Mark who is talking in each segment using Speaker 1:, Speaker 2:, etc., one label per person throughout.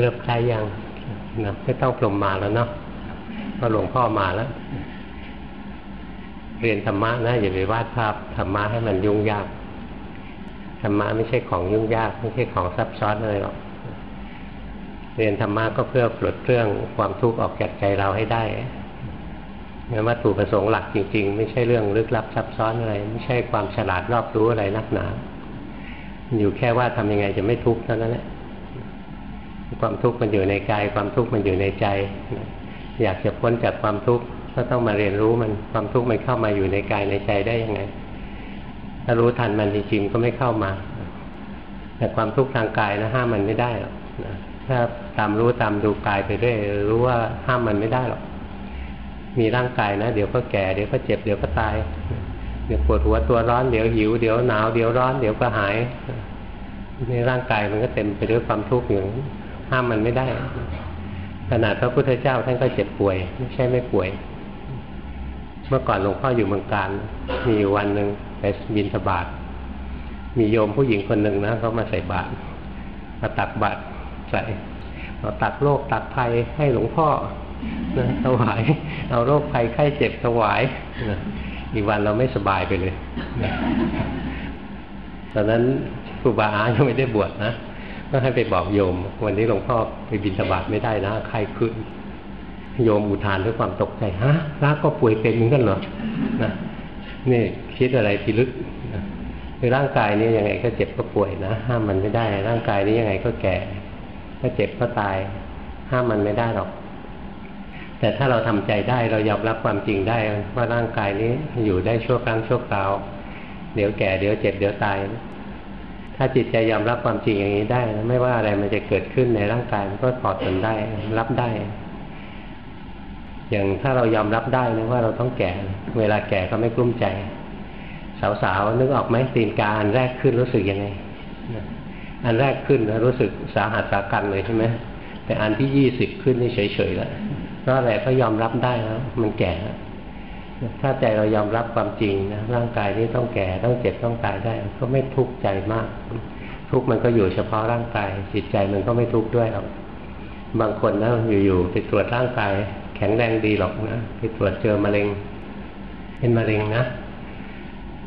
Speaker 1: เริ่มใช้ยังนะไม่ต้องปลมมาแล้วเนาะพอหลวงพ่อมาแล้ว เรียนธรรมะนะอย่าไปวาดภาพธรรมะให้มันยุ่งยากธรรมะไม่ใช่ของยุ่งยากไม่ใช่ของซับซ้อนอะไรหรอกเรียนธรรมะก็เพื่อปลดเครื่องความทุกข์ออกจากใจเราให้ได้งั้นวัตถุประสงค์หลักจริง ๆ ไม่ใช่เรื่องลึกลับซับซ้อนอะไร ไม่ใช่ความฉลาดรอบรู้อะไรนักหนา อยู่แค่ว่าทำยังไงจะไม่ทุกข์เท่านั้นแหละ ความทุกข์มันอยู่ในกาย ความทุกข์มันอยู่ในใจ อยากจะพ้นจากความทุกข์ก็ต้องมาเรียนรู้มันความทุกข์มันเข้ามาอยู่ในกายในใจได้ยังไงถ้ารู้ทันมันจริงๆก็ไม่เข้ามา แต่ความทุกข์ทางกายนะห้ามมันไม่ได้หรอกถ้าตามรู้ตามดูกายไปเรื่อยรู้ว่าห้ามมันไม่ได้หรอกมีร่างกายนะ เดี๋ยวก็แก่เดี๋ยวก็เจ็บเดี๋ยวก็ตายเดี๋ยวปวดหัวตัวร้อนเดี๋ยวหิวเดี๋ยวหนาวเดี๋ยวร้อนเดี๋ยวก็หายในร่างกายมันก็เต็มไปด้วยความทุกข์อยู่ ห้ามมันไม่ได้ ขนาดพระพุทธเจ้าท่านก็เจ็บป่วย ไม่ใช่ไม่ป่วย เมื่อก่อนหลวงพ่ออยู่เมืองการ มีวันหนึ่งไปบินสบาทมีโยมผู้หญิงคนหนึ่งนะเขามาใส่บาตรมาตักบาตรใส่เราตักโรคตักภัยให้หลวงพ่อนะถวาย เอาโรคภัยไข้เจ็บถวายนะอีกวันเราไม่สบายไปเลยนะตอนนั้นครูบาอายังไม่ได้บวชนะ ก็ให้ไปบอกโยม วันนี้หลวงพ่อไปบินสบาทไม่ได้นะไข้ขึ้น โยมอุทานด้วยความตกใจฮะพระก็ป่วยเป็นเหมือนกันเหรอนะนี่คิดอะไรพิลึกคือร่างกายนี้ยังไงก็เจ็บก็ป่วยนะห้ามมันไม่ได้ ร่างกายนี้ยังไงก็แก่ ก็เจ็บก็ตาย ห้ามมันไม่ได้หรอก แต่ถ้าเราทำใจได้เรายอมรับความจริงได้ ว่าร่างกายนี้อยู่ได้ชั่วครั้งชั่วคราว เดี๋ยวแก่เดี๋ยวเจ็บเดี๋ยวตาย ถ้าจิตใจยอมรับความจริงอย่างนี้ได้ ไม่ว่าอะไรมันจะเกิดขึ้นในร่างกายมันก็ถอดทนได้ รับได้ อย่างถ้าเรายอมรับได้นะว่าเราต้องแก่ เวลาแก่ก็ไม่กลุ้มใจ สาวๆนึกออกไหมตีนกาอันแรกขึ้นรู้สึกยังไงอันแรกขึ้นนะรู้สึกสาหัสสากันเลยใช่ไหมแต่อันที่ยี่สิบขึ้นนี่เฉยๆแล้วเพราะอะไรก็ยอมรับได้แล้ว มันแก่แล้ว ถ้าใจเรายอมรับความจริงนะร่างกายนี้ต้องแก่ต้องเจ็บต้องตายได้ ก็ไม่ทุกข์ใจมาก ทุกข์มันก็อยู่เฉพาะร่างกาย จิตใจมันก็ไม่ทุกข์ด้วยหรอกบางคนนะอยู่ๆไปตรวจร่างกายแข็งแรงดีหรอกนะไปตรวจเจอมะเร็ง เป็นมะเร็งนะ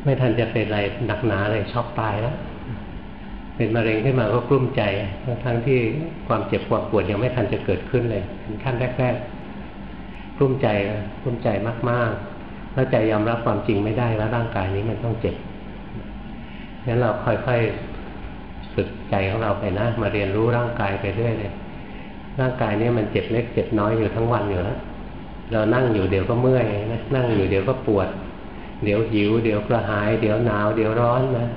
Speaker 1: ไม่ทันจะเป็นอะไรหนักหนาเลยช็อกตายแล้วเป็นมะเร็งขึ้นมาก็กลุ้มใจทั้งที่ความเจ็บความปวดยังไม่ทันจะเกิดขึ้นเลยเป็นขั้นแรกๆกลุ้มใจกลุ้มใจมากๆ แล้วใจยอมรับความจริงไม่ได้แล้วร่างกายนี้มันต้องเจ็บงั้นเราค่อยๆฝึกใจของเราไปนะมาเรียนรู้ร่างกายไปเรื่อยเลยร่างกายนี้มันเจ็บเล็กเจ็บน้อยอยู่ทั้งวันอยู่แล้วเรานั่งอยู่เดี๋ยวก็เมื่อยนะนั่งอยู่เดี๋ยวก็ปวด เดี๋ยวหิว เดี๋ยวกระหาย เดี๋ยวหนาว เดี๋ยวร้อนนะ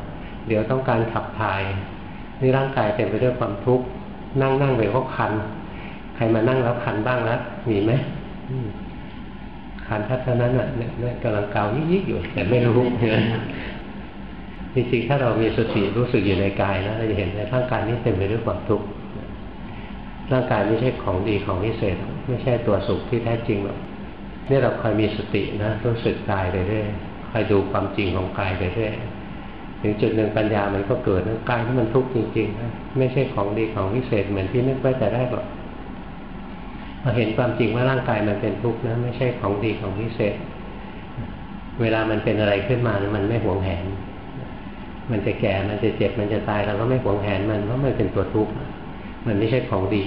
Speaker 1: เดี๋ยวต้องการขับถ่ายนี่ร่างกายเต็มไปด้วยความทุกข์นั่งนั่งไปก็คัน ใครมานั่งแล้วคันบ้างแล้วมีไหม คันทัศนั้นอะเนี่ยกำลังเกายิกๆอยู่ แต่ไม่รู้จริงๆถ้าเรามีสติรู้สึกอยู่ในกายนะเราจะเห็นในร่างกายนี้เต็มไปด้วยความทุกข์ร่างกายไม่ใช่ของดีของพิเศษ ไม่ใช่ตัวสุขที่แท้จริงหรอกนี่เราคอยมีสตินะรู้สึกกายไปเรื่อยคอยดูความจริงของกายไปเรื่อยถึงจุดหนึ่งปัญญามันก็เกิดกายที่มันทุกข์จริงๆนะไม่ใช่ของดีของพิเศษเหมือนที่นึกไว้แต่แรกหรอก พอเห็นความจริงว่าร่างกายมันเป็นทุกข์นะไม่ใช่ของดีของพิเศษ เวลามันเป็นอะไรขึ้นมามันไม่หวงแหน มันจะแก่ มันจะเจ็บ มันจะตายเราก็ไม่หวงแหนมันเพราะมันเป็นตัวทุกข์ มันไม่ใช่ของดี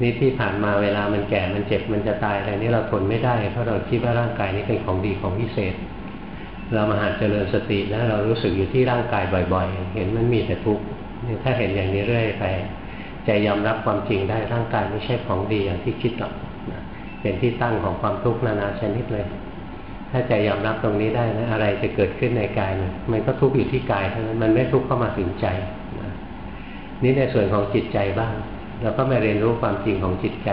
Speaker 1: นี่ที่ผ่านมาเวลามันแก่ มันเจ็บ มันจะตายอะไรนี้เราทนไม่ได้เพราะเราคิดว่าร่างกายนี้เป็นของดีของพิเศษ เรามาหัดเจริญสตินะเรารู้สึกอยู่ที่ร่างกายบ่อย ๆ เห็นมันมีแต่ทุกข์ถ้าเห็นอย่างนี้เรื่อยไป ใจยอมรับความจริงได้ร่างกายไม่ใช่ของดีอย่างที่คิดหรอกเป็นที่ตั้งของความทุกข์นานาชนิดเลย ถ้าใจยอมรับตรงนี้ได้นะอะไรจะเกิดขึ้นในกายมันมันก็ทุกข์อยู่ที่กายเท่านั้นมันไม่ทุกข์เข้ามาถึงใจนี่ในส่วนของจิตใจบ้างเราก็มาเรียนรู้ความจริงของจิตใจ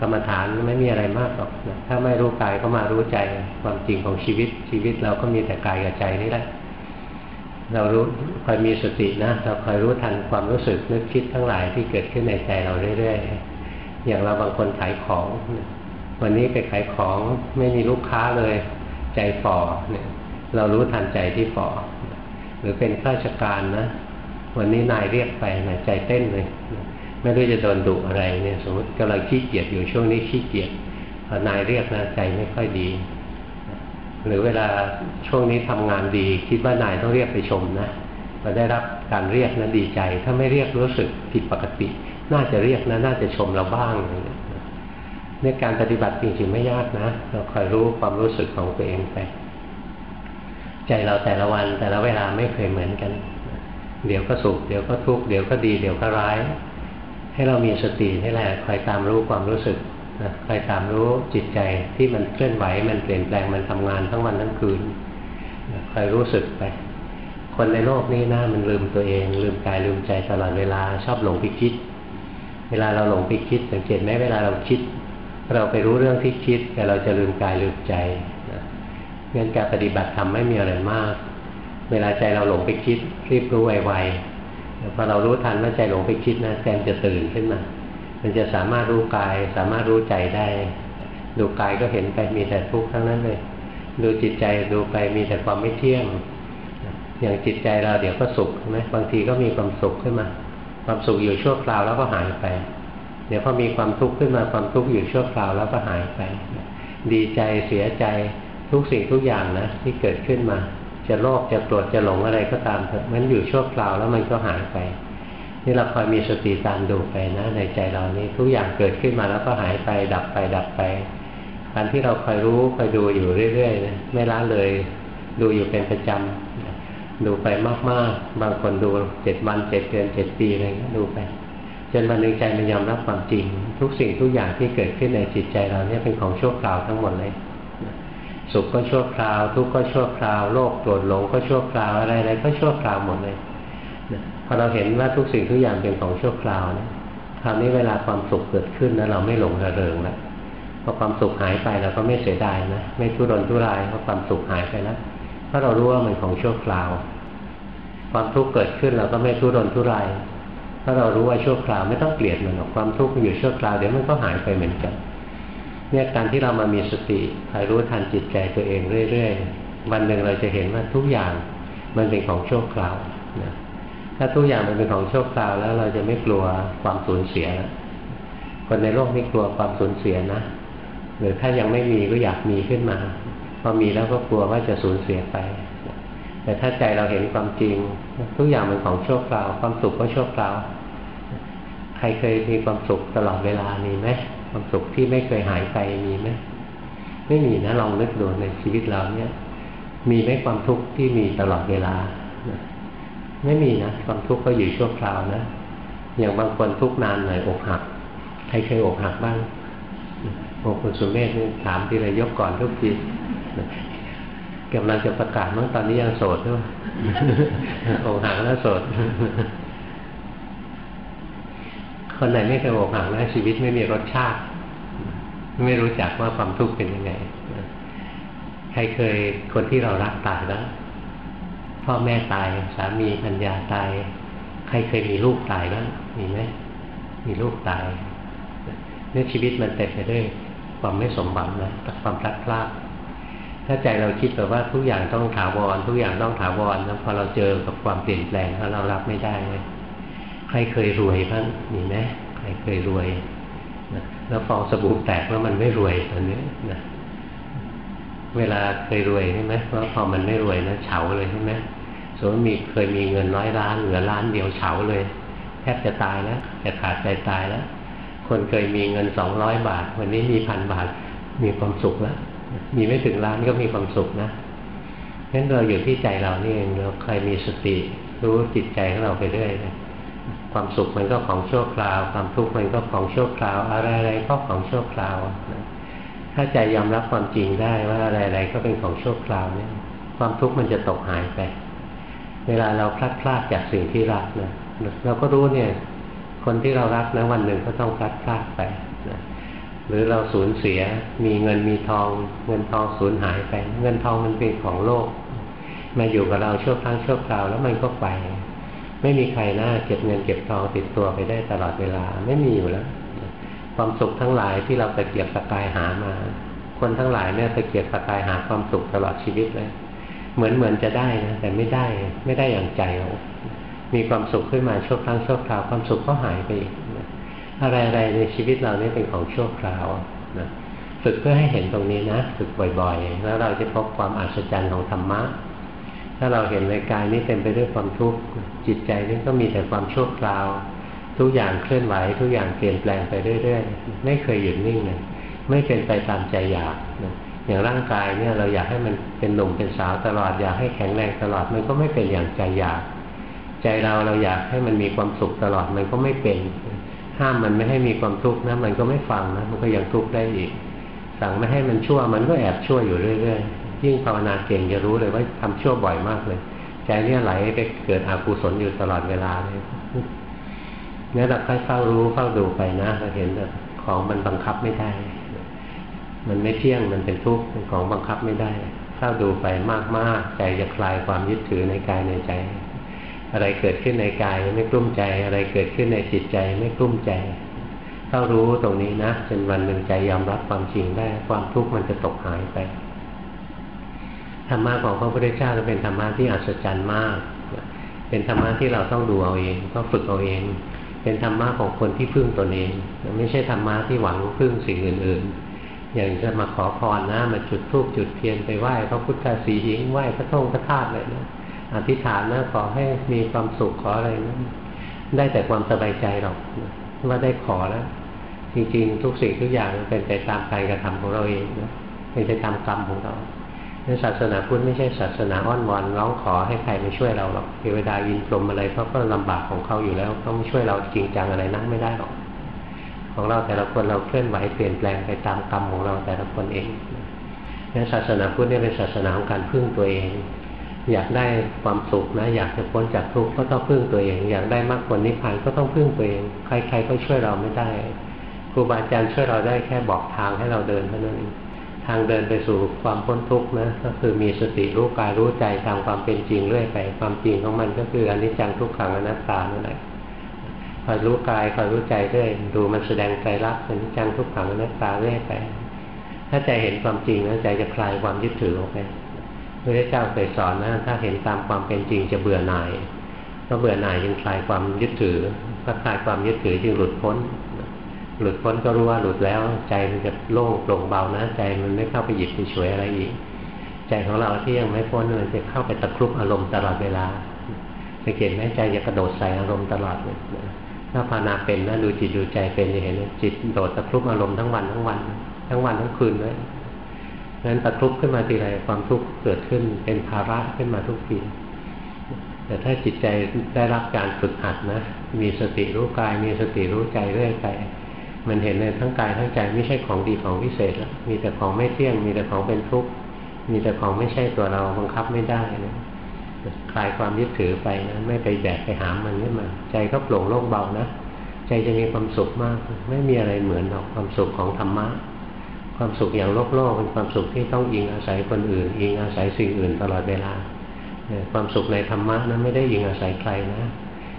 Speaker 1: กรรมฐานไม่มีอะไรมากหรอกนะถ้าไม่รู้กายก็มารู้ใจความจริงของชีวิตชีวิตเราก็มีแต่กายกับใจนี่แหละ เรารู้คอยมีสตินะ เราคอยรู้ทันความรู้สึกนึกคิดทั้งหลายที่เกิดขึ้นในใจเราเรื่อยๆ อย่างเราบางคนขายของ วันนี้ไปขายของไม่มีลูกค้าเลยใจฝ่อเนี่ย เรารู้ทันใจที่ฝ่อหรือเป็นข้าราชการนะ วันนี้นายเรียกไปนะใจเต้นเลย ไม่รู้จะโดนดุอะไรเนี่ย สมมติกำลังขี้เกียจอยู่ช่วงนี้ขี้เกียจพอนายเรียกนะใจไม่ค่อยดี หรือเวลาช่วงนี้ทำงานดี คิดว่านายต้องเรียกไปชมนะพอได้รับการเรียกนะดีใจ ถ้าไม่เรียกรู้สึกผิดปกติ น่าจะเรียกนะน่าจะชมเราบ้างเนี่ยการปฏิบัติจริงๆไม่ยากนะ เราคอยรู้ความรู้สึกของตัวเองไป ใจเราแต่ละวันแต่ละเวลาไม่เคยเหมือนกัน เดี๋ยวก็สุขเดี๋ยวก็ทุกข์เดี๋ยวก็ดี เดี๋ยวก็ร้าย ให้เรามีสตินี่แหละคอยตามรู้ความรู้สึก นะคอยตามรู้จิตใจที่มันเคลื่อนไหว มันเปลี่ยนแปลงมันทำงานทั้งวันทั้งคืนคอยรู้สึกไป คนในโลกนี้นะมันลืมตัวเอง ลืมกายลืมใจตลอดเวลาชอบหลงไปคิด เวลาเราหลงไปคิด สังเกตไหมเวลาเราคิด เราไปรู้เรื่องที่คิด แต่เราจะลืมกายลืมใจนะงั้นการปฏิบัติทำไม่มีอะไรมาก เวลาใจเราหลงไปคิด รีบรู้ไวๆพอเรารู้ทันว่าใจหลงไปคิดนะใจจะตื่นขึ้นมา มันจะสามารถรู้กาย สามารถรู้ใจได้ ดูกายก็เห็นไปมีแต่ทุกข์ทั้งนั้นเลย ดูจิตใจดูไปมีแต่ความไม่เที่ยง อย่างจิตใจเราเดี๋ยวก็สุขใช่ไหมบางทีก็มีความสุขขึ้นมา ความสุขอยู่ชั่วคราวแล้วก็หายไป เดี๋ยวพอมีความทุกข์ขึ้นมาความทุกข์อยู่ชั่วคราวแล้วก็หายไป ดีใจเสียใจทุกสิ่งทุกอย่างนะที่เกิดขึ้นมา จะโลภจะโกรธจะหลงอะไรก็ตามเถอะมันอยู่ชั่วคราวแล้วมันก็หายไป นี่เราคอยมีสติตามดูไปนะ ในใจเรานี้ทุกอย่างเกิดขึ้นมาแล้วก็หายไปดับไปดับไปการที่เราคอยรู้คอยดูอยู่เรื่อยๆนะไม่ละเลย ดูอยู่เป็นประจำดูไปมากๆ บางคนดูเจ็ดวันเจ็ดเดือนเจ็ดปีอะไรก็ดูไปจนวันหนึ่งใจมันยอมรับความจริง ทุกสิ่งทุกอย่างที่เกิดขึ้นในจิตใจเราเนี่ยเป็นของชั่วคราวทั้งหมดเลยสุขก็ชั่วคราว ทุกข์ก็ชั่วคราว โลภโกรธหลงก็ชั่วคราวอะไรอะไรก็ชั่วคราวหมดเลย พอเราเห็นว่าทุกสิ่งทุกอย่างเป็นของชั่วคราวเนะคราวนี้เวลาความสุขเกิดขึ้นนะเราไม่หลงระเริงแล้วพอความสุขหายไปเราก็ไม่เสียดายนะไม่ทุรนทุรายเพราะความสุขหายไปแล้วเพราะเรารู้ว่ามันของชั่วคราว ความทุกข์เกิดขึ้นเราก็ไม่ทุรนทุรายถ้าเรารู้ว่าชั่วคราวไม่ต้องเกลียดมันหรอกความทุกข์มันอยู่ชั่วคราวเดี๋ยวมันก็หายไปเหมือนกันเนี่ยการที่เรามามีสติคอยรู้ทันจิตใจตัวเองเรื่อยๆวันหนึ่งเราจะเห็นว่าทุกอย่างมันเป็นของชั่วคราวนะ ถ้าทุกอย่างมันเป็นของโชคราวแล้วเราจะไม่กลัวความสูญเสีย คนในโลกไม่กลัวความสูญเสียนะหรือถ้ายังไม่มีก็อยากมีขึ้นมา พอมีแล้วก็กลัวว่าจะสูญเสียไป แต่ถ้าใจเราเห็นความจริง ทุกอย่างเป็นของชั่วคราว ความสุขก็ชั่วคราว ใครเคยมีความสุขตลอดเวลามีไหมความสุขที่ไม่เคยหายไปมีไหมไม่มีนะลองนึกดูในชีวิตเราเนี่ย มีไหมความทุกข์ที่มีตลอดเวลา ไม่มีนะความทุกข์ก็อยู่ชั่วคราวนะอย่างบางคนทุกนานหน่อยอกหักใครเคยอกหักบ้างโอ้คุณสุเมธถามทีไรยกก่อนทุกทีกำลังจะประกาศเมื่อตอนนี้ยังโสดด้วยอกหักแล้วโสด คนไหนไม่เคยอกหักนะชีวิตไม่มีรสชาติ ไม่รู้จักว่าความทุกข์เป็นยังไง ใครเคยคนที่เรารักตายแล้ว พ่อแม่ตาย สามีพัญญาตาย ใครเคยมีลูกตายบ้างมีไหมมีลูกตายเนี่ยชีวิตมันเต็มไปด้วยความไม่สมบัตินะความพลัดพรากถ้าใจเราคิดแบบว่าทุกอย่างต้องถาวร ทุกอย่างต้องถาวรแล้วพอเราเจอกับความเปลี่ยนแปลงแล้วเรารับไม่ได้เลยใครเคยรวยบ้างมีไหมใครเคยรวยนะแล้วฟองสบู่แตกแล้วมันไม่รวยตอนนี้นะเวลาเคยรวยใช่ไหมว่าพอมันไม่รวยนะเฉาเลยใช่ไหม สมมติมีเคยมีเงินน้อยล้านเหลือล้านเดียวเฉาเลย แทบจะตายแล้วจะขาดใจตายแล้ว คนเคยมีเงินสองร้อยบาท วันนี้มีพันบาทมีความสุขแล้วมีไม่ถึงล้านก็มีความสุขนะงั้นเราอยู่ที่ใจเรานี่เองเราใครมีสติ รู้จิตใจของเราไปเรื่อยนะความสุขมันก็ของชั่วคราว ความทุกข์มันก็ของชั่วคราว อะไรๆก็ของชั่วคราวนะถ้าใจยอมรับความจริงได้ว่าอะไรๆก็เป็นของชั่วคราวเนี่ยความทุกข์มันจะตกหายไป เวลาเราพลัดพรากจากสิ่งที่รักนะเราก็รู้เนี่ย คนที่เรารักนะวันหนึ่งก็ต้องพลัดพรากไปนะหรือเราสูญเสียมีเงินมีทอง เงินทองสูญหายไป เงินทองมันเป็นของโลก มาอยู่กับเราชั่วครั้งชั่วคราวแล้วมันก็ไป ไม่มีใครน่าเก็บเงินเก็บทองติดตัวไปได้ตลอดเวลาไม่มีอยู่แล้ว ความสุขทั้งหลายที่เราตะเกียบตะกายหามา คนทั้งหลายเนี่ยตะเกียบตะกายหาความสุขตลอดชีวิตเลย เหมือนเหมือนจะได้นะแต่ไม่ได้ไม่ได้อย่างใจเรามีความสุขขึ้นมาชั่วครั้งชั่วคราวความสุขก็หายไปอีกอะไรๆในชีวิตเรานี่เป็นของชั่วคราวนะฝึกเพื่อให้เห็นตรงนี้นะฝึกบ่อยๆ แล้วเราจะพบความอัศจรรย์ของธรรมะ ถ้าเราเห็นในกายนี้เต็มไปด้วยความทุกข์จิตใจนี่ก็มีแต่ความชั่วคราว ทุกอย่างเคลื่อนไหว ทุกอย่างเปลี่ยนแปลงไปเรื่อยๆ ไม่เคยหยุดนิ่งเลยไม่เป็นไปตามใจอยากนะ อย่างร่างกายเนี่ยเราอยากให้มันเป็นหนุ่มเป็นสาวตลอดอยากให้แข็งแรงตลอดมันก็ไม่เป็นอย่างใจอยาก ใจเราเราอยากให้มันมีความสุขตลอดมันก็ไม่เป็น ห้ามมันไม่ให้มีความทุกข์นะมันก็ไม่ฟังนะมันก็ยังทุกข์ได้อีก สั่งไม่ให้มันชั่วมันก็แอบชั่วอยู่เรื่อยๆยิ่งภาวนาเก่งจะรู้เลยว่าทำชั่วบ่อยมากเลย ใจเนี่ยไหลไปเกิดอกุศลอยู่ตลอดเวลาเลยเนี่ยเราค่อยเฝ้ารู้เฝ้าดูไปนะเราเห็นแบบของมันบังคับไม่ได้ มันไม่เที่ยงมันเป็นทุกข์เป็นของบังคับไม่ได้ถ้าดูไปมากๆใจจะคลายความยึดถือในกายในใจ อะไรเกิดขึ้นในกายไม่กลุ้มใจ อะไรเกิดขึ้นในจิตใจไม่กลุ้มใจถ้ารู้ตรงนี้นะจนวันหนึ่งใจยอมรับความจริงได้ ความทุกข์มันจะตกหายไปธรรมะของพระพุทธเจ้าจะเป็นธรรมะที่อัศจรรย์มาก เป็นธรรมะที่เราต้องดูเอาเองต้องฝึกเอาเอง เป็นธรรมะของคนที่พึ่งตนเอง ไม่ใช่ธรรมะที่หวังพึ่งสิ่งอื่น ๆ อย่างจะมาขอพรนะมาจุดธูปจุดเทียนไปไหว้พระพุทธสีหิงไหว้พระท่งพระธาตุเลยนะอธิษฐานนะขอให้มีความสุขขออะไรนะได้แต่ความสบายใจหรอกว่าได้ขอแล้ว จริงๆ ทุกสิ่งทุกอย่างเป็นไปตามการกระทำของเราเองนะเป็นไปตามกรรมของเราในศาสนาพุทธไม่ใช่ศาสนาอ้อนวอนร้องขอให้ใครมาช่วยเราหรอกเทวดายินกลมอะไรเขาก็ลำบากของเขาอยู่แล้วต้องช่วยเราจริงจังอะไรนั่งไม่ได้หรอก ของเราแต่ละคนเราเคลื่อนไหวเปลี่ยนแปลงไปตามกรรมของเราแต่ละคนเองนั้นศาสนาพุทธนี่เป็นศาสนาของการพึ่งตัวเอง อยากได้ความสุขนะอยากจะพ้นจากทุกข์ก็ต้องพึ่งตัวเอง อยากได้มรรคผลนิพพานก็ต้องพึ่งตัวเอง ใครๆก็ช่วยเราไม่ได้ครูบาอาจารย์ช่วยเราได้แค่บอกทางให้เราเดินเท่านั้นเองทางเดินไปสู่ความพ้นทุกข์นะก็คือมีสติรู้กายรู้ใจตามความเป็นจริงเรื่อยไปความจริงของมันก็คืออนิจจังทุกขังอนัตตานั่นแหละ คอยรู้กายคอยรู้ใจด้วยดูมันแสดงใจรักเป็นจังทุกขังอนัตตาเรื่อยไป ถ้าใจเห็นความจริงนะใจจะคลายความยึดถือออกไปพระเจ้าเคยสอนนะถ้าเห็นตามความเป็นจริงจะเบื่อหน่ายก็เบื่อหน่ายจึงคลายความยึดถือถ้าคลายความยึดถือจึงหลุดพ้น หลุดพ้นก็รู้ว่าหลุดแล้ว ใจมันจะโล่งโปร่งเบานะ ใจมันไม่เข้าไปหยิบไปช่วยอะไรอีก ใจของเราที่ยังไม่พ้นมันจะเข้าไปตะครุบอารมณ์ตลอดเวลาสังเกตไหมใจจะกระโดดใส่อารมณ์ตลอดเลย ถ้าภาวนาเป็นนะดูจิตดูใจเป็นจะเห็นจิตโดดตะครุบอารมณ์ทั้งวันทั้งวัน ทั้งวันทั้งคืนเลยนั้นตะครุบขึ้นมาทีไรความทุกข์เกิดขึ้นเป็นภาระขึ้นมาทุกทีแต่ถ้าจิตใจได้รับการฝึกหัดนะมีสติรู้กาย มีสติรู้ใจเรื่อยไปมันเห็นเลยทั้งกายทั้งใจไม่ใช่ของดีของพิเศษแล้วมีแต่ของไม่เที่ยง มีแต่ของเป็นทุกข์มีแต่ของไม่ใช่ตัวเราบังคับไม่ได้นะ คลายความยึดถือไปนะไม่ไปแบกไปหามมันขึ้นมาใจก็โปร่งโล่งเบานะใจจะมีความสุขมาก ไม่มีอะไรเหมือนหรอกความสุขของธรรมะความสุขอย่างโลกโลกเป็นความสุขที่ต้องอิงอาศัยคนอื่น อิงอาศัยสิ่งอื่นตลอดเวลาความสุขในธรรมะนั้นไม่ได้อิงอาศัยใครนะ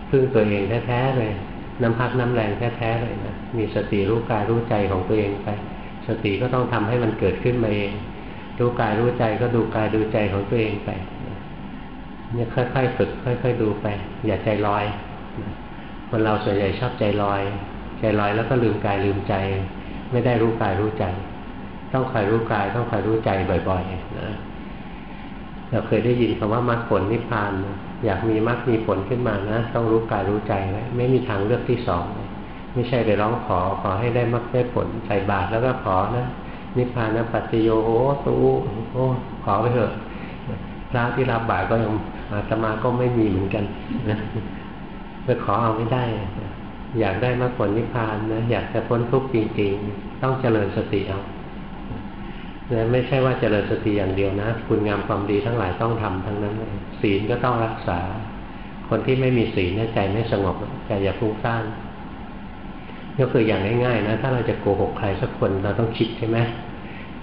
Speaker 1: พึ่งตัวเองแท้ๆเลยน้ำพักน้ำแรงแท้ๆเลยนะมีสติรู้กายรู้ใจของตัวเองไป สติก็ต้องทำให้มันเกิดขึ้นมาเองรู้กายรู้ใจก็ดูกายดูใจของตัวเองไป เนี่ยค่อยๆฝึกค่อย ๆ ดูไป อย่าใจลอยคนเราส่วนใหญ่ชอบใจลอย ใจลอยแล้วก็ลืมกายลืมใจ ไม่ได้รู้กายรู้ใจ ต้องคอยรู้กายต้องคอยรู้ใจบ่อยๆนะเราเคยได้ยินคำว่ามรรคผลนิพพาน อยากมีมรรคมีผลขึ้นมานะ ต้องรู้กายรู้ใจไว้ไม่มีทางเลือกที่สองไม่ใช่ไปร้องขอขอให้ได้มรรคได้ผลใส่บาตรแล้วก็ขอนะนิพพานนะปัจจโยโหตูโอ้ขอไปเถอะพระที่รับบาตรก็ยัง อาตมาก็ไม่มีเหมือนกันนะไปขอเอาไม่ได้อยากได้มรรคผลนิพพานนะอยากจะพ้นทุกข์จริงๆต้องเจริญสติเอานะไม่ใช่ว่าเจริญสติอย่างเดียวนะ คุณงามความดีทั้งหลายต้องทำทั้งนั้นศีลก็ต้องรักษา คนที่ไม่มีศีลใจไม่สงบใจอย่าฟุ้งซ่านก็คืออย่างง่ายๆนะ ถ้าเราจะโกหกใครสักคนเราต้องคิดใช่ไหม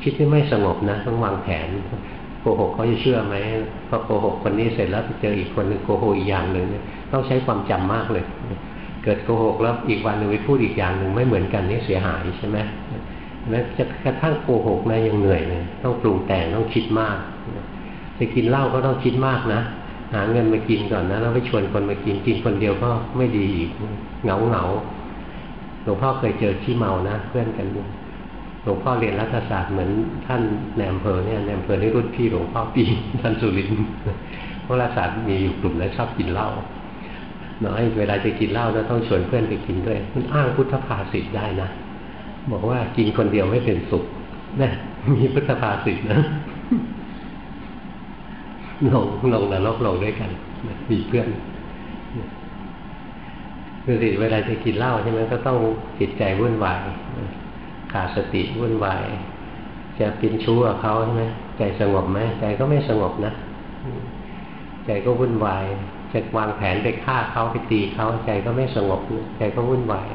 Speaker 1: คิดที่ไม่สงบนะ ต้องวางแผน กหกเขาจะเชื่อไหมพอโกหกคนนี้เสร็จแล้วไปเจออีกคนหนึ่งโกหกอีกอย่างหนึ่งต้องใช้ความจำมากเลย เกิดโกหกแล้วอีกวันหนึ่งไปพูดอีกอย่างหนึ่งไม่เหมือนกันนี่เสียหายใช่ไหมแม้จะกระทั่งโกหกนะยังเหนื่อยเลยต้องปรุงแต่งต้องคิดมากจะกินเหล้าก็ต้องคิดมากนะหาเงินมากินก่อนนะแล้วไปชวนคนมากินกินคนเดียวก็ไม่ดีอีกเหงาเหงาหลวงพ่อเคยเจอที่เมานะ เพื่อนกัน หลวงพ่อเรียนรัฐศาสตร์เหมือนท่านแนมเพอเนี่ยแนมเพอนี่รุ่นพี่หลวงพ่อปีท่านสุรินทร์เพราะรัฐศาสตร์มีอยู่กลุ่มแล้วชอบกินเหล้าน้อยเวลาจะกินเหล้าแล้วต้องชวนเพื่อนไปกินด้วยมันอ้างพุทธภาษิตได้นะ บอกว่ากินคนเดียวไม่เป็นสุขนะมีพุทธภาษิตนะลงลงนรกลงด้วยกันมีเพื่อนคือสิเวลาจะกินเหล้าใช่ไหมก็ต้องจิตใจวุ่นวาย ขาดสติวุ่นวายจะเปินชู้กับเขาใช่ไหมใจสงบไหมใจก็ไม่สงบนะ ใจก็วุ่นวายจะวางแผนไปฆ่าเขาไปตีเขาใจก็ไม่สงบใจก็วุ่นวาย